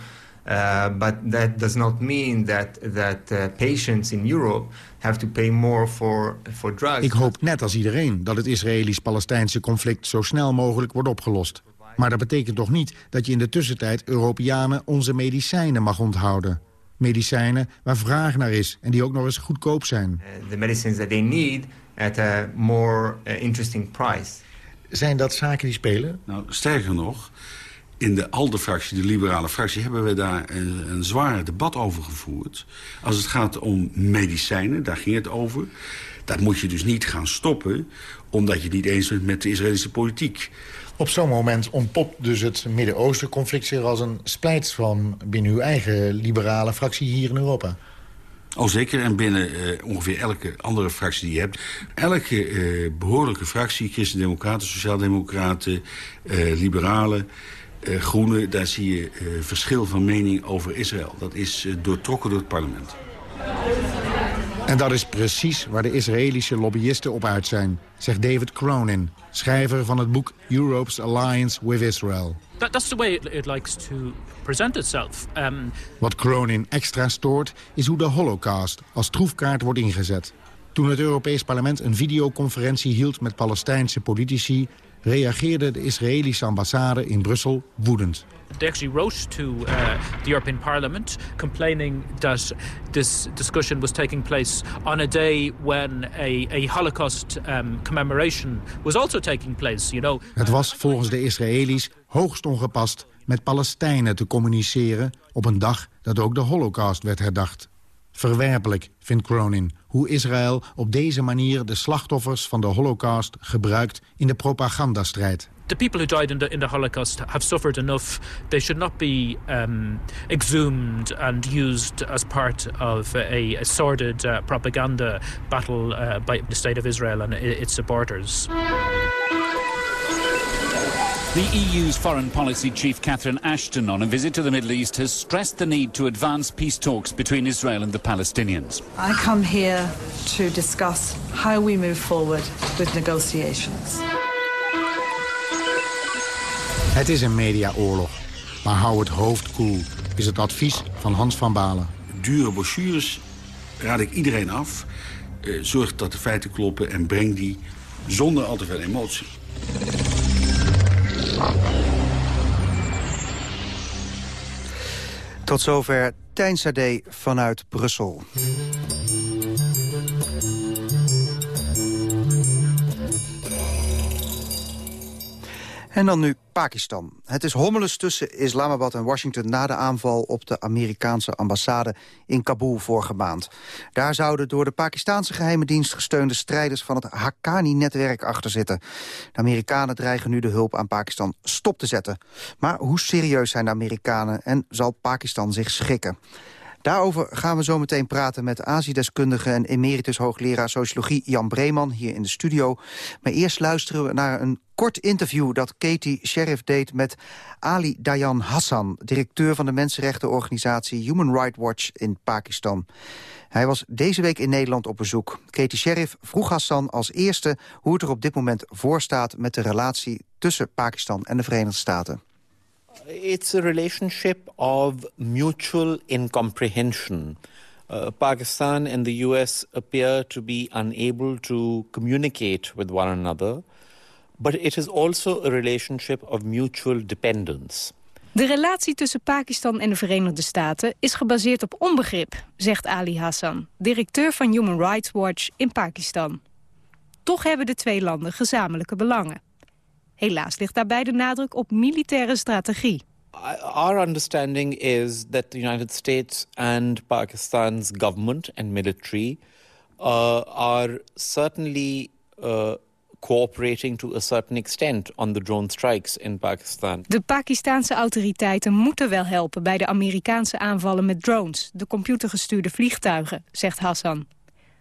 Uh, but that does not mean that, that uh, patients in Europe have to pay more for, for drugs. Ik hoop net als iedereen dat het Israëlisch-Palestijnse conflict zo snel mogelijk wordt opgelost. Maar dat betekent toch niet dat je in de tussentijd Europeanen onze medicijnen mag onthouden medicijnen waar vraag naar is en die ook nog eens goedkoop zijn. The uh, medicines that they need at a more uh, interesting price. Zijn dat zaken die spelen? Nou, sterker nog, in de ALDE-fractie, de liberale fractie... hebben we daar een, een zwaar debat over gevoerd. Als het gaat om medicijnen, daar ging het over... dat moet je dus niet gaan stoppen... omdat je het niet eens bent met de Israëlische politiek. Op zo'n moment ontpopt dus het Midden-Oosten-conflict zich als een splijtswam binnen uw eigen liberale fractie hier in Europa. Oh, zeker. En binnen uh, ongeveer elke andere fractie die je hebt. Elke uh, behoorlijke fractie, Christen-Democraten, Sociaaldemocraten, uh, Liberalen, Groenen... daar zie je verschil van mening over Israël. Dat is doortrokken door het parlement. En dat is precies waar de Israëlische lobbyisten op uit zijn, zegt David Cronin, schrijver van het boek Europe's Alliance with Israel. That, that's the way it, it likes to present itself. Um... Wat Cronin extra stoort, is hoe de holocaust als troefkaart wordt ingezet. Toen het Europees Parlement een videoconferentie hield met Palestijnse politici... reageerde de Israëlische ambassade in Brussel woedend. They actually wrote to uh, the European Parliament complaining that this discussion was taking place on a day when a, a Holocaust um, commemoration was also taking place. You know. Het was volgens de Israëli's hoogst ongepast met Palestijnen te communiceren op een dag dat ook de Holocaust werd herdacht. Verwerpelijk, vindt Cronin, hoe Israël op deze manier de slachtoffers van de Holocaust gebruikt in de propagandastrijd. The people who died in the, in the Holocaust have suffered enough. They should not be um, exhumed and used as part of a, a sordid uh, propaganda battle uh, by the state of Israel and its supporters. The EU's foreign policy chief Catherine Ashton on a visit to the Middle East has stressed the need to advance peace talks between Israel and the Palestinians. I come here to discuss how we move forward with negotiations. Het is een mediaoorlog, maar hou het hoofd koel, is het advies van Hans van Balen. Dure brochures raad ik iedereen af. Uh, zorg dat de feiten kloppen en breng die zonder al te veel emotie. Tot zover Tijn Sade vanuit Brussel. En dan nu Pakistan. Het is hommeles tussen Islamabad en Washington... na de aanval op de Amerikaanse ambassade in Kabul vorige maand. Daar zouden door de Pakistanse geheime dienst gesteunde strijders... van het Haqqani-netwerk achter zitten. De Amerikanen dreigen nu de hulp aan Pakistan stop te zetten. Maar hoe serieus zijn de Amerikanen en zal Pakistan zich schikken? Daarover gaan we zo meteen praten met Azië-deskundige en emeritus hoogleraar sociologie Jan Breeman hier in de studio. Maar eerst luisteren we naar een kort interview dat Katie Sheriff deed met Ali Dayan Hassan, directeur van de mensenrechtenorganisatie Human Rights Watch in Pakistan. Hij was deze week in Nederland op bezoek. Katie Sheriff vroeg Hassan als eerste hoe het er op dit moment voor staat met de relatie tussen Pakistan en de Verenigde Staten. It's a relationship of mutual incomprehension. Uh, Pakistan and the US appear to be unable to communicate with one another, but it is also a relationship of mutual dependence. De relatie tussen Pakistan en de Verenigde Staten is gebaseerd op onbegrip, zegt Ali Hassan, directeur van Human Rights Watch in Pakistan. Toch hebben de twee landen gezamenlijke belangen. Helaas ligt daarbij de nadruk op militaire strategie. Our understanding is that the United States and Pakistan's government and military uh, are certainly uh, cooperating to a certain extent on the drone strikes in Pakistan. De Pakistanse autoriteiten moeten wel helpen bij de Amerikaanse aanvallen met drones, de computergestuurde vliegtuigen, zegt Hassan.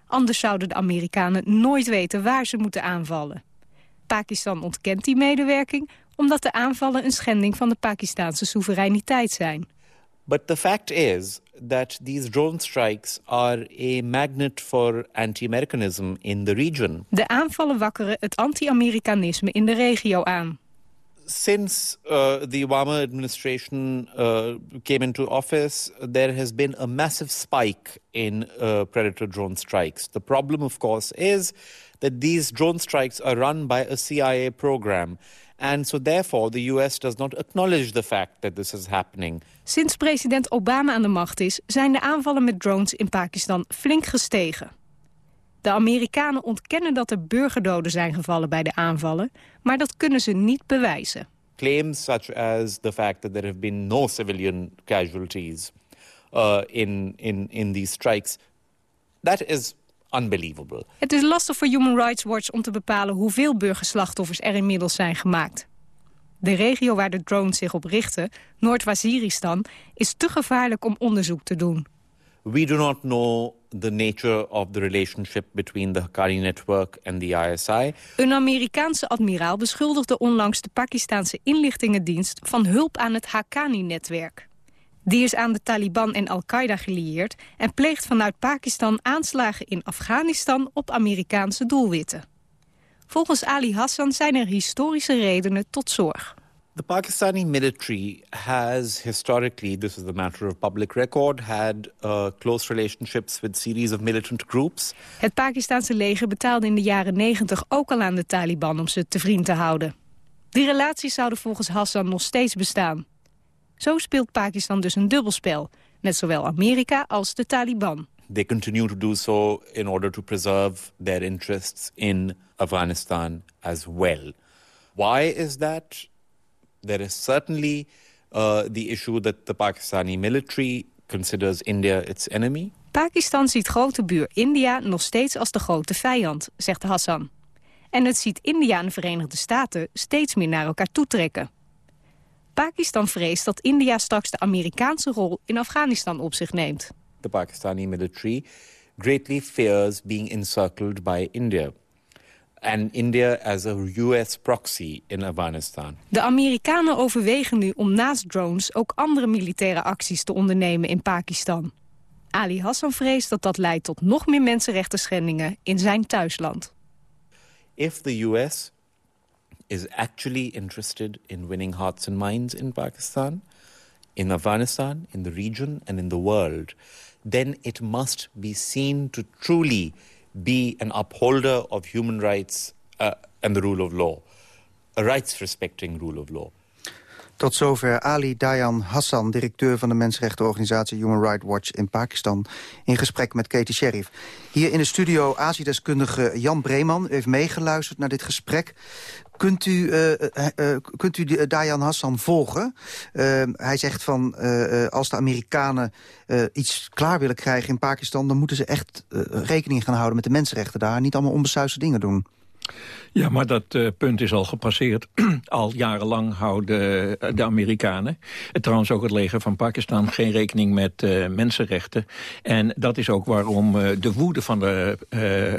Anders zouden de Amerikanen nooit weten waar ze moeten aanvallen. Pakistan ontkent die medewerking omdat de aanvallen een schending van de Pakistanse soevereiniteit zijn. But the fact is that these drone strikes are a magnet for anti-Americanism in the region. De aanvallen wakkeren het anti-Amerikanisme in de regio aan. Since uh, the Obama administration uh, came into office, there has been a massive spike in uh, predator drone strikes. The problem, of course, is that these drone strikes are run by a CIA program. And so therefore the US does not acknowledge the fact that this is happening. Sinds president Obama aan de macht is, zijn de aanvallen met drones in Pakistan flink gestegen. De Amerikanen ontkennen dat er burgerdoden zijn gevallen bij de aanvallen, maar dat kunnen ze niet bewijzen. Claims such as the fact that there have been no civilian casualties uh, in, in, in these strikes, that is unbelievable. Het is lastig voor Human Rights Watch om te bepalen hoeveel burgerslachtoffers er inmiddels zijn gemaakt. De regio waar de drones zich op richten, Noord-Waziristan, is te gevaarlijk om onderzoek te doen. We do not know the nature of the relationship between the Haqqani network and the ISI. Een Amerikaanse admiraal beschuldigde onlangs de Pakistanse inlichtingendienst van hulp aan het Haqqani-netwerk. Die is aan de Taliban en Al-Qaeda gelieerd... en pleegt vanuit Pakistan aanslagen in Afghanistan op Amerikaanse doelwitten. Volgens Ali Hassan zijn er historische redenen tot zorg. The Pakistani military has historically, this is a matter of public record, had uh, close relationships with series of militant groups. Het Pakistanse leger betaalde in de jaren 90 ook al aan de Taliban om ze te vriend te houden. Die relaties zouden volgens Hassan nog steeds bestaan. Zo speelt Pakistan dus een dubbelspel, met zowel Amerika als de Taliban. They continue to do so in order to preserve their interests in Afghanistan as well. Why is that? There is certainly uh, the issue that the Pakistani military considers India its enemy. Pakistan ziet grote buur India nog steeds als de grote vijand, zegt Hassan. En het ziet India en de Verenigde Staten steeds meer naar elkaar toetrekken. Pakistan vreest dat India straks de Amerikaanse rol in Afghanistan op zich neemt. The Pakistani military greatly fears being encircled by India. And India as a US proxy in Afghanistan. De Amerikanen overwegen nu om naast drones ook andere militaire acties te ondernemen in Pakistan. Ali Hassan vreest dat dat leidt tot nog meer mensenrechten schendingen in zijn thuisland. If the US is actually interested in winning hearts and minds in Pakistan, in Afghanistan, in the region, and in the world, then it must be seen to truly be an upholder of human rights uh, and the rule of law, a rights-respecting rule of law. Tot zover Ali Dayan Hassan, directeur van de mensenrechtenorganisatie Human Rights Watch in Pakistan, in gesprek met Katie Sheriff. Hier in de studio Azië-deskundige Jan Breeman heeft meegeluisterd naar dit gesprek. Kunt u, uh, kunt u Dayan Hassan volgen? hij zegt van, als de Amerikanen iets klaar willen krijgen in Pakistan... dan moeten ze echt rekening gaan houden met de mensenrechten daar. Niet allemaal onbesuisde dingen doen. Ja, maar dat uh, punt is al gepasseerd. al jarenlang houden de Amerikanen, en trouwens ook het leger van Pakistan... geen rekening met mensenrechten. En dat is ook waarom de woede van de,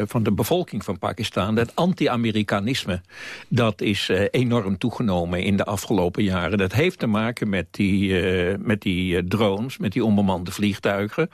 van de bevolking van Pakistan... het anti-Amerikanisme, dat is enorm toegenomen in de afgelopen jaren. Dat heeft te maken met die, met die drones, met die onbemande vliegtuigen.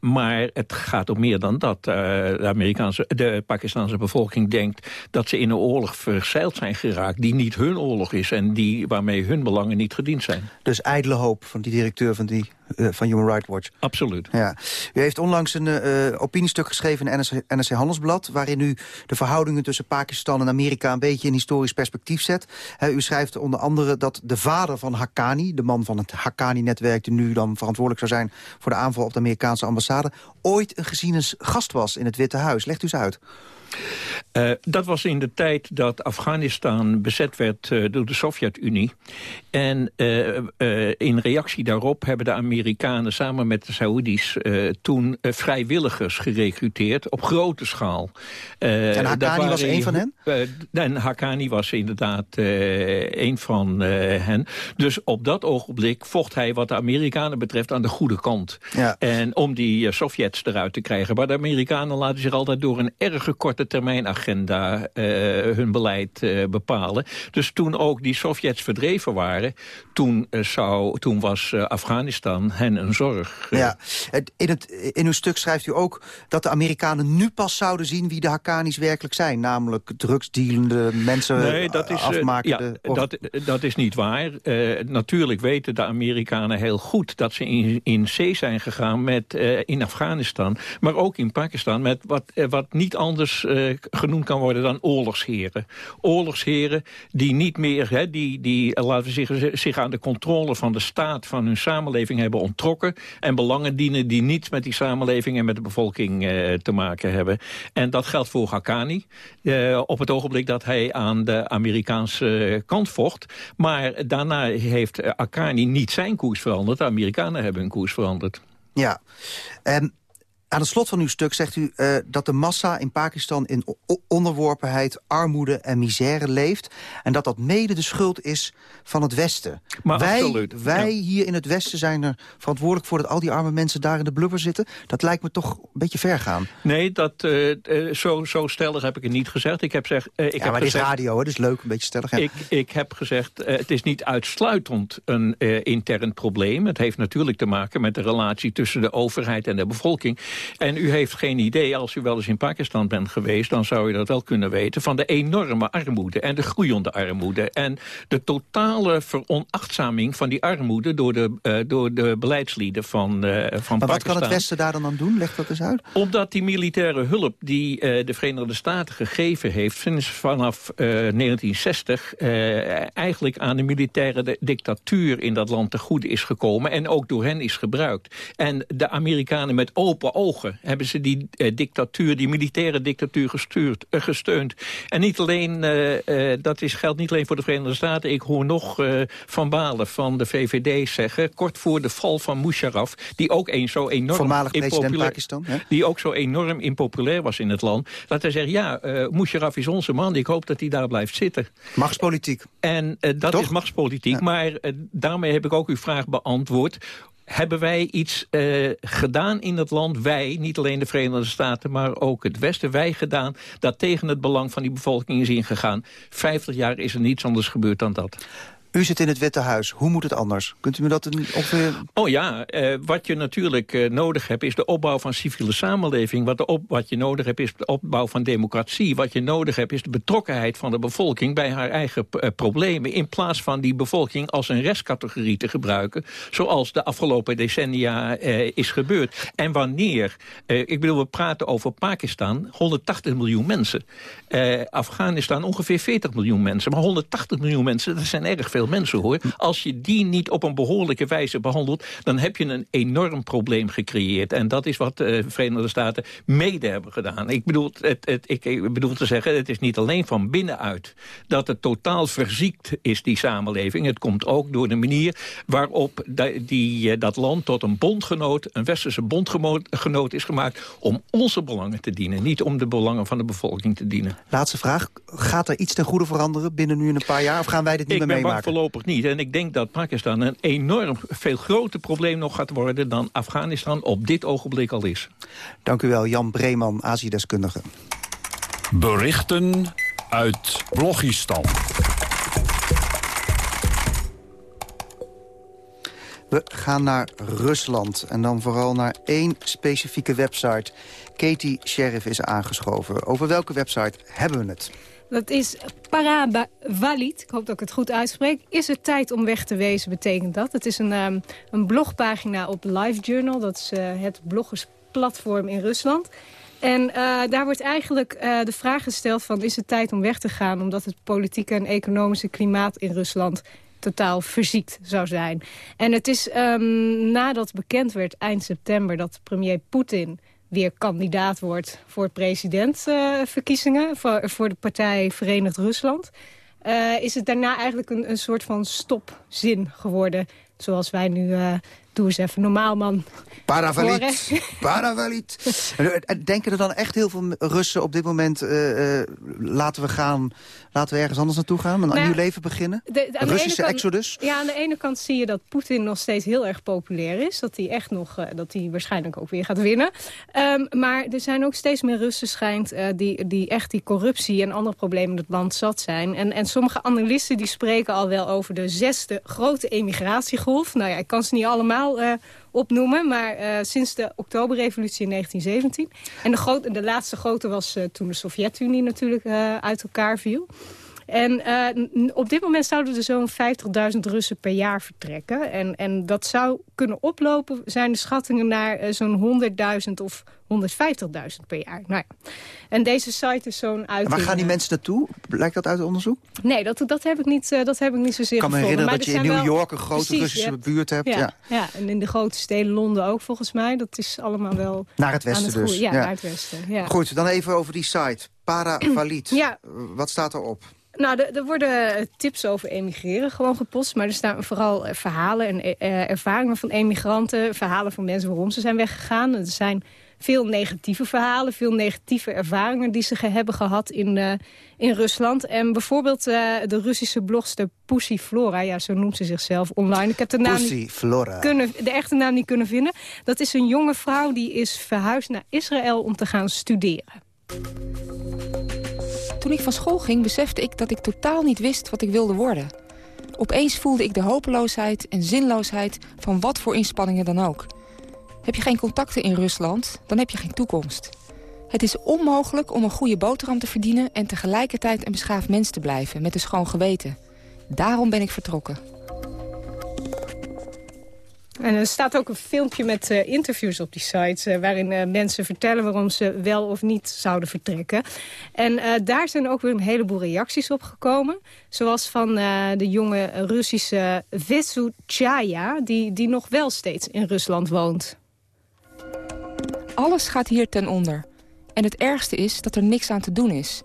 maar het gaat om meer dan dat. de, Amerikaanse, de Pakistanse bevolking denkt dat ze in een oorlog verzeild zijn geraakt... die niet hun oorlog is en die, waarmee hun belangen niet gediend zijn. Dus ijdele hoop van die directeur van, die, uh, van Human Rights Watch. Absoluut. Ja. U heeft onlangs een uh, opiniestuk geschreven in NRC, NRC Handelsblad... waarin u de verhoudingen tussen Pakistan en Amerika... een beetje in historisch perspectief zet. U schrijft onder andere dat de vader van Haqqani... de man van het Haqqani-netwerk... die nu dan verantwoordelijk zou zijn voor de aanval op de Amerikaanse ambassade... ooit een geziene gast was in het Witte Huis. Legt u eens uit. Uh, dat was in de tijd dat Afghanistan bezet werd uh, door de Sovjet-Unie. En uh, in reactie daarop hebben de Amerikanen samen met de Saoedi's... toen vrijwilligers gerecruiteerd op grote schaal. en Haqqani was een van hen? en Haqqani was inderdaad een van hen. Dus op dat ogenblik vocht hij wat de Amerikanen betreft aan de goede kant. Ja. En om die Sovjets eruit te krijgen. Maar de Amerikanen laten zich altijd door een erg korte termijn agenda uh, hun beleid uh, bepalen. Dus toen ook die Sovjets verdreven waren, toen, uh, zou, toen was Afghanistan hen een zorg. Ja. In, het, in uw stuk schrijft u ook dat de Amerikanen nu pas zouden zien wie de Haqqanis werkelijk zijn. Namelijk drugsdealende mensen nee, dat is, afmakende... ja, dat, dat is niet waar. natuurlijk weten de Amerikanen heel goed dat ze in, in zee zijn gegaan met, in Afghanistan. Maar ook in Pakistan met wat, wat niet anders uh, genoemd kan worden dan oorlogsheren. Oorlogsheren die niet meer, die, die eh, laten we zeggen, zich aan de controle van de staat, van hun samenleving hebben onttrokken. En belangen dienen die niets met die samenleving en met de bevolking uh, te maken hebben. En dat geldt voor. Uh, op het ogenblik dat hij aan de Amerikaanse kant vocht. Maar daarna heeft Haqqani niet zijn koers veranderd. De Amerikanen hebben hun koers veranderd. Ja, en aan het slot van uw stuk zegt u uh, dat de massa in Pakistan in onderworpenheid, armoede en misère leeft. En dat dat mede de schuld is van het Westen. Maar wij absoluut, wij hier in het Westen zijn er verantwoordelijk voor dat al die arme mensen daar in de blubber zitten. Dat lijkt me toch een beetje ver gaan. Nee, dat, uh, uh, zo, zo stellig heb ik het niet gezegd. Ik heb zeg, ik ja, heb maar gezegd, dit is radio, hè, dus leuk, een beetje stellig. Ik, ik heb gezegd, het is niet uitsluitend een intern probleem. Het heeft natuurlijk te maken met de relatie tussen de overheid en de bevolking. En u heeft geen idee, als u wel eens in Pakistan bent geweest... dan zou u dat wel kunnen weten, van de enorme armoede... en de groeiende armoede. En de totale veronachtzaming van die armoede... door de, uh, door de beleidslieden van, uh, van maar Pakistan. wat kan het Westen daar dan aan doen? Leg dat eens uit. Omdat die militaire hulp die uh, de Verenigde Staten gegeven heeft... sinds vanaf 1960 eigenlijk aan de militaire dictatuur in dat land te goede is gekomen... en ook door hen is gebruikt. En de Amerikanen met open ogen hebben ze die uh, dictatuur, die militaire dictatuur gestuurd, uh, gesteund. En niet alleen, uh, dat is, geldt niet alleen voor de Verenigde Staten. Ik hoor nog Van Balen van de VVD zeggen, kort voor de val van Musharraf, die ook een zo enorm Voormalig president Pakistan. Hè? Die ook zo enorm impopulair was in het land. Dat hij zegt, ja, Musharraf is onze man, ik hoop dat hij daar blijft zitten. Machtspolitiek. En dat Toch? is machtspolitiek, ja. maar daarmee heb ik ook uw vraag beantwoord hebben wij iets uh, gedaan in het land, wij, niet alleen de Verenigde Staten, maar ook het Westen, wij gedaan, dat tegen het belang van die bevolking is ingegaan. Vijftig jaar is er niets anders gebeurd dan dat. U zit in het Witte Huis. Hoe moet het anders? Kunt u me dat ongeveer... Oh ja, eh, wat je natuurlijk eh, nodig hebt... is de opbouw van civiele samenleving. Wat, de op, wat je nodig hebt is de opbouw van democratie. Wat je nodig hebt is de betrokkenheid van de bevolking... bij haar eigen eh, problemen. In plaats van die bevolking als een restcategorie te gebruiken... zoals de afgelopen decennia is gebeurd. En wanneer... Ik bedoel, we praten over Pakistan. 180 miljoen mensen. Afghanistan ongeveer 40 miljoen mensen. Maar 180 miljoen mensen, dat zijn erg veel mensen hoor. Als je die niet op een behoorlijke wijze behandelt... dan heb je een enorm probleem gecreëerd. En dat is wat de Verenigde Staten mede hebben gedaan. Ik bedoel, het, het, ik bedoel te zeggen, het is niet alleen van binnenuit... dat het totaal verziekt is, die samenleving. Het komt ook door de manier waarop die, eh, dat land tot een bondgenoot... een westerse bondgenoot is gemaakt... om onze belangen te dienen. Niet om de belangen van de bevolking te dienen. Laatste vraag. Gaat er iets ten goede veranderen binnen nu een paar jaar? Of gaan wij dit niet ik meer meemaken? Voorlopig niet. En ik denk dat Pakistan een enorm veel groter probleem nog gaat worden... dan Afghanistan op dit ogenblik al is. Dank u wel, Jan Breeman, Azië-deskundige. Berichten uit Blogistan. We gaan naar Rusland en dan vooral naar één specifieke website. Katie Sheriff is aangeschoven. Over welke website hebben we het? Dat is Paravalid, ik hoop dat ik het goed uitspreek. Is het tijd om weg te wezen, betekent dat. Het is een, um, een blogpagina op LiveJournal. Dat is uh, het bloggersplatform in Rusland. En uh, daar wordt eigenlijk uh, de vraag gesteld van... is het tijd om weg te gaan omdat het politieke en economische klimaat in Rusland totaal verziekt zou zijn. En het is um, nadat bekend werd eind september dat premier Poetin weer kandidaat wordt voor presidentsverkiezingen... Uh, voor, voor de partij Verenigd Rusland... Uh, is het daarna eigenlijk een, een soort van stopzin geworden. Zoals wij nu uh, doe eens even normaal, man. Paravalit. Paravalit. Denken er dan echt heel veel Russen op dit moment... Uh, uh, laten we gaan, laten we ergens anders naartoe gaan? Een nou, nieuw leven beginnen? De, de, Russische kant, exodus? Ja, aan de ene kant zie je dat Poetin nog steeds heel erg populair is. Dat hij echt nog, uh, dat hij waarschijnlijk ook weer gaat winnen. Um, maar er zijn ook steeds meer Russen, schijnt, die, die echt die corruptie en andere problemen in het land zat zijn. En, en sommige analisten die spreken al wel over de zesde grote emigratiegolf. Nou ja, ik kan ze niet allemaal uh, opnoemen. Maar uh, sinds de oktoberrevolutie in 1917. En de, groot, de laatste grote was uh, toen de Sovjet-Unie natuurlijk uit elkaar viel. En uh, op dit moment zouden er zo'n 50.000 Russen per jaar vertrekken. En, en dat zou kunnen oplopen, zijn de schattingen naar uh, zo'n 100.000 of 150.000 per jaar. Nou ja. En deze site is zo'n uit. Waar gaan die mensen naartoe? Blijkt dat uit het onderzoek? Nee, dat, dat, heb, ik niet, uh, dat heb ik niet zozeer Ik kan me herinneren dat je in New York een grote Precies, Russische hebt, buurt hebt. Ja, ja. ja, en in de grote steden Londen ook volgens mij. Dat is allemaal wel Naar het westen het dus. Ja, naar het westen. Ja. Goed, dan even over die site. Paravalid. ja. Wat staat erop? Nou, er worden tips over emigreren gewoon gepost. Maar er staan vooral verhalen en ervaringen van emigranten. Verhalen van mensen waarom ze zijn weggegaan. Er zijn veel negatieve verhalen, veel negatieve ervaringen die ze hebben gehad in, uh, in Rusland. En bijvoorbeeld uh, de Russische blogster Pussy Flora, ja, zo noemt ze zichzelf online. Ik heb de, naam Pussy niet Flora. Kunnen, de echte naam niet kunnen vinden. Dat is een jonge vrouw die is verhuisd naar Israël om te gaan studeren. Toen ik van school ging, besefte ik dat ik totaal niet wist wat ik wilde worden. Opeens voelde ik de hopeloosheid en zinloosheid van wat voor inspanningen dan ook. Heb je geen contacten in Rusland, dan heb je geen toekomst. Het is onmogelijk om een goede boterham te verdienen... en tegelijkertijd een beschaafd mens te blijven, met een schoon geweten. Daarom ben ik vertrokken. En er staat ook een filmpje met uh, interviews op die site... Uh, waarin uh, mensen vertellen waarom ze wel of niet zouden vertrekken. En daar zijn ook weer een heleboel reacties op gekomen. Zoals van de jonge Russische Vesu Chaya... Die, die nog wel steeds in Rusland woont. Alles gaat hier ten onder. En het ergste is dat er niks aan te doen is.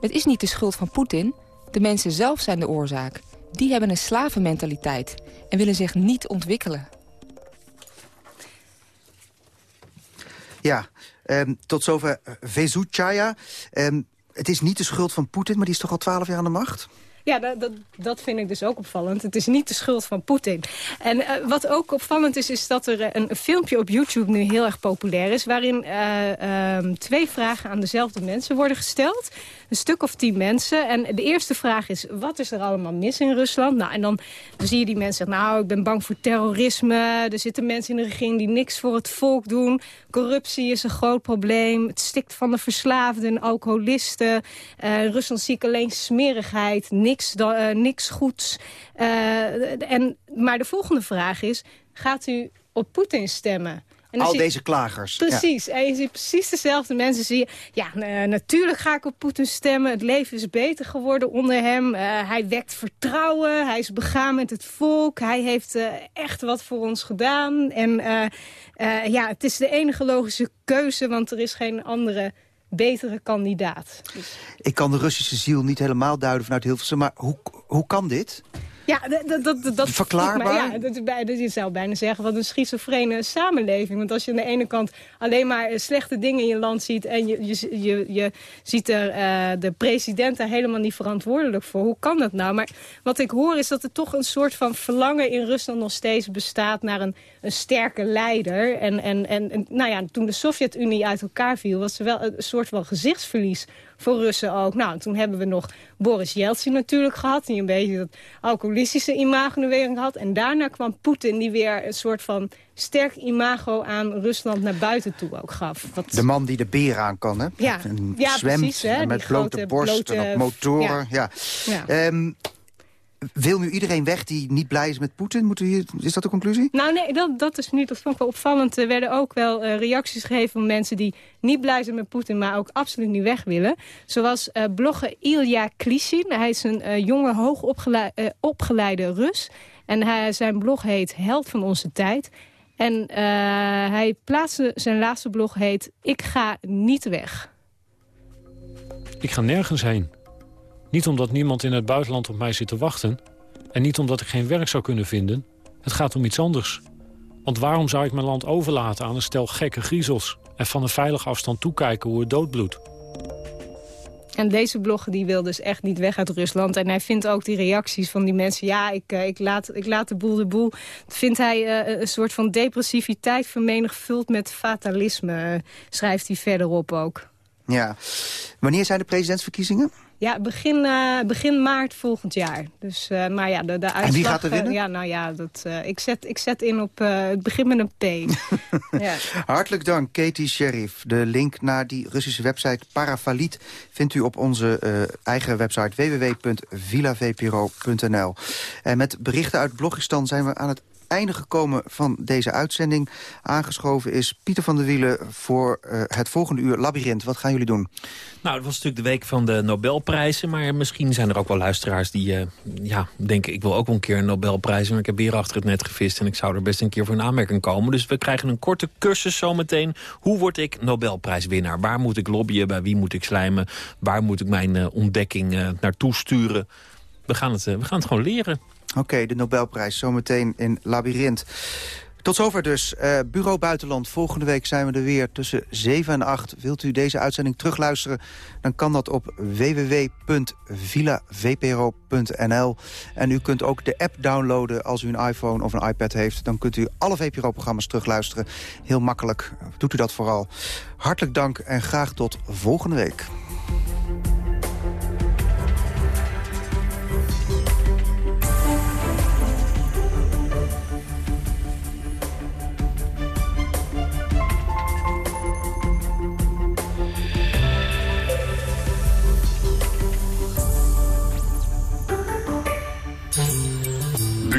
Het is niet de schuld van Poetin. De mensen zelf zijn de oorzaak. Die hebben een slavenmentaliteit en willen zich niet ontwikkelen. Ja, um, tot zover Vezuchaya. Um, het is niet de schuld van Poetin, maar die is toch al twaalf jaar aan de macht? Ja, dat, dat, dat, vind ik dus ook opvallend. Het is niet de schuld van Poetin. En uh, wat ook opvallend is, is dat er een, een, filmpje op YouTube nu heel erg populair is... waarin um, twee vragen aan dezelfde mensen worden gesteld. Een stuk of tien mensen. En de eerste vraag is, wat is er allemaal mis in Rusland? Nou, en dan, zie je die mensen nou, ik ben bang voor terrorisme. Er zitten mensen in de regering die niks voor het volk doen. Corruptie is een groot probleem. Het stikt van de verslaafden, alcoholisten. Uh, Rusland zie ik alleen smerigheid, niks, uh, niks goeds. Uh, en, maar de volgende vraag is, gaat u op Poetin stemmen? En Al deze klagers. Precies. En je ziet precies dezelfde mensen. Zie je, ja, natuurlijk ga ik op Poetin stemmen. Het leven is beter geworden onder hem. Uh, hij wekt vertrouwen. Hij is begaan met het volk. Hij heeft uh, echt wat voor ons gedaan. En ja, het is de enige logische keuze, want er is geen andere betere kandidaat. Dus... Ik kan de Russische ziel niet helemaal duiden vanuit Hilversum, maar hoe, hoe kan dit? Ja, dat, dat, dat Verklaarbaar? ja, dat is bij, je zou bijna zeggen wat een schizofrene samenleving. Want als je aan de ene kant alleen maar eh, slechte dingen in je land ziet... en je, je, je, je ziet er uh, de president daar helemaal niet verantwoordelijk voor. Hoe kan dat nou? Maar wat ik hoor is dat er toch een soort van verlangen in Rusland nog steeds bestaat... naar een, een sterke leider. En, en, en, nou ja, toen de Sovjet-Unie uit elkaar viel... was er wel een soort van gezichtsverlies voor Russen ook. Nou, toen hebben we nog Boris Yeltsin natuurlijk gehad... die een beetje dat alcoholistische imago weer had. En daarna kwam Poetin die weer een soort van sterk imago aan Rusland naar buiten toe ook gaf. Wat... De man die de beer aan kan, hè? Ja, en ja zwemt precies, hè? Met blote borst en op motoren. Ja. ja. ja. Um, wil nu iedereen weg die niet blij is met Poetin? Moet hier, is dat de conclusie? Nou nee, dat, dat is niet. Dat vond ik wel opvallend. Er werden ook wel uh, reacties gegeven van mensen die niet blij zijn met Poetin... maar ook absoluut niet weg willen. Zoals uh, blogger Ilya Klishin. Hij is een uh, jonge, hoogopgeleide opgeleide Rus. En hij, zijn blog heet Held van onze tijd. En hij plaatste zijn laatste blog heet Ik ga niet weg. Ik ga nergens heen. Niet omdat niemand in het buitenland op mij zit te wachten... en niet omdat ik geen werk zou kunnen vinden. Het gaat om iets anders. Want waarom zou ik mijn land overlaten aan een stel gekke griezels... en van een veilige afstand toekijken hoe het doodbloedt? En deze blogger die wil dus echt niet weg uit Rusland. En hij vindt ook die reacties van die mensen... ja, ik, ik, laat, ik laat de boel de boel. Vindt hij uh, een soort van depressiviteit vermenigvuld met fatalisme... Schrijft hij verderop ook. Ja. Wanneer zijn de presidentsverkiezingen? Ja, begin, uh, begin maart volgend jaar. Dus, uh, maar ja, de, de uitslag... En wie gaat er winnen? Uh, ja, nou ja, dat, ik, zet, ik zet in op het begin met een P. ja. Hartelijk dank, Katie Sheriff. De link naar die Russische website Parafaliet vindt u op onze eigen website www.villavpro.nl. En met berichten uit Blogistan zijn we aan het einde gekomen van deze uitzending. Aangeschoven is Pieter van der Wielen voor uh, het volgende uur Labyrinth. Wat gaan jullie doen? Nou, het was natuurlijk de week van de Nobelprijzen. Maar misschien zijn er ook wel luisteraars die uh, ja, denken... ik wil ook wel een keer een Nobelprijs. Maar ik heb weer achter het net gevist en ik zou er best een keer voor een aanmerking komen. Dus we krijgen een korte cursus zometeen. Hoe word ik Nobelprijswinnaar? Waar moet ik lobbyen? Bij wie moet ik slijmen? Waar moet ik mijn uh, ontdekking naartoe sturen? We gaan, het, we gaan het gewoon leren. Oké, de Nobelprijs zometeen in Labyrinth. Tot zover dus. Uh, Bureau Buitenland. Volgende week zijn we er weer tussen 7 en 8. Wilt u deze uitzending terugluisteren? Dan kan dat op www.villavpro.nl. En u kunt ook de app downloaden als u een iPhone of een iPad heeft. Dan kunt u alle VPRO-programma's terugluisteren. Heel makkelijk. Doet u dat vooral. Hartelijk dank en graag tot volgende week.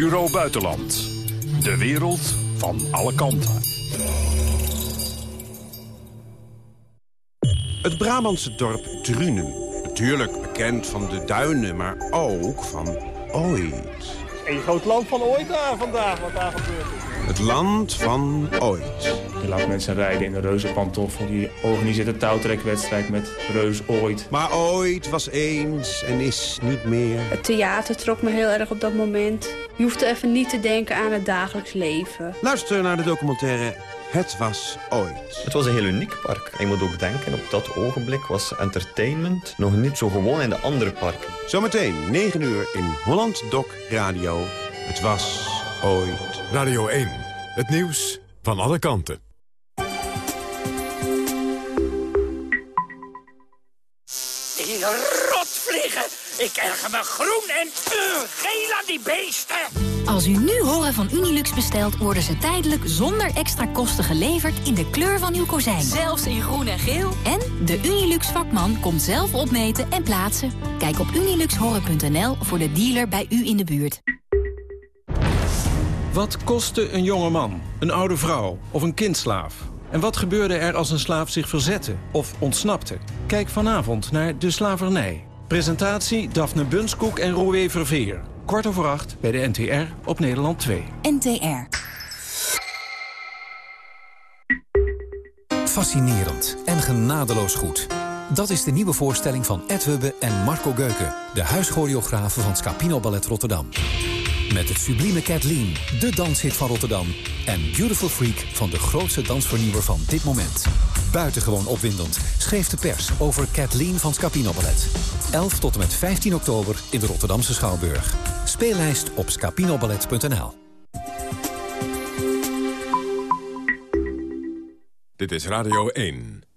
Bureau Buitenland. De wereld van alle kanten. Het Brabantse dorp Drunen. Natuurlijk bekend van de duinen, maar ook van ooit. Een groot land van ooit daar vandaag, wat daar gebeurt. Het land van ooit. Je laat mensen rijden in een reuzenpantoffel. Die organiseert een touwtrekwedstrijd met reus ooit. Maar ooit was eens en is niet meer. Het theater trok me heel erg op dat moment. Je hoeft even niet te denken aan het dagelijks leven. Luister naar de documentaire Het was ooit. Het was een heel uniek park. Je moet ook denken, op dat ogenblik was entertainment nog niet zo gewoon in de andere parken. Zometeen 9 uur in Holland Doc Radio. Het was ooit. Radio 1. Het nieuws van alle kanten. Ik erger me groen en uh, geel aan die beesten! Als u nu horen van Unilux bestelt, worden ze tijdelijk zonder extra kosten geleverd in de kleur van uw kozijn. Zelfs in groen en geel. En de Unilux vakman komt zelf opmeten en plaatsen. Kijk op uniluxhoren.nl voor de dealer bij u in de buurt. Wat kostte een jonge man, een oude vrouw of een kindslaaf? En wat gebeurde er als een slaaf zich verzette of ontsnapte? Kijk vanavond naar De Slavernij. Presentatie Daphne Bunskoek en Roué Verveer. Kwart over acht bij de NTR op Nederland 2. NTR. Fascinerend en genadeloos goed. Dat is de nieuwe voorstelling van Ed Hubbe en Marco Geuken... de huischoreografen van Scapino Ballet Rotterdam. Met het sublieme Kathleen, de danshit van Rotterdam. En Beautiful Freak van de grootste dansvernieuwer van dit moment. Buitengewoon opwindend schreef de pers over Kathleen van Scapino Ballet. 11 tot en met 15 oktober in de Rotterdamse Schouwburg. Speellijst op scapinoballet.nl Dit is Radio 1.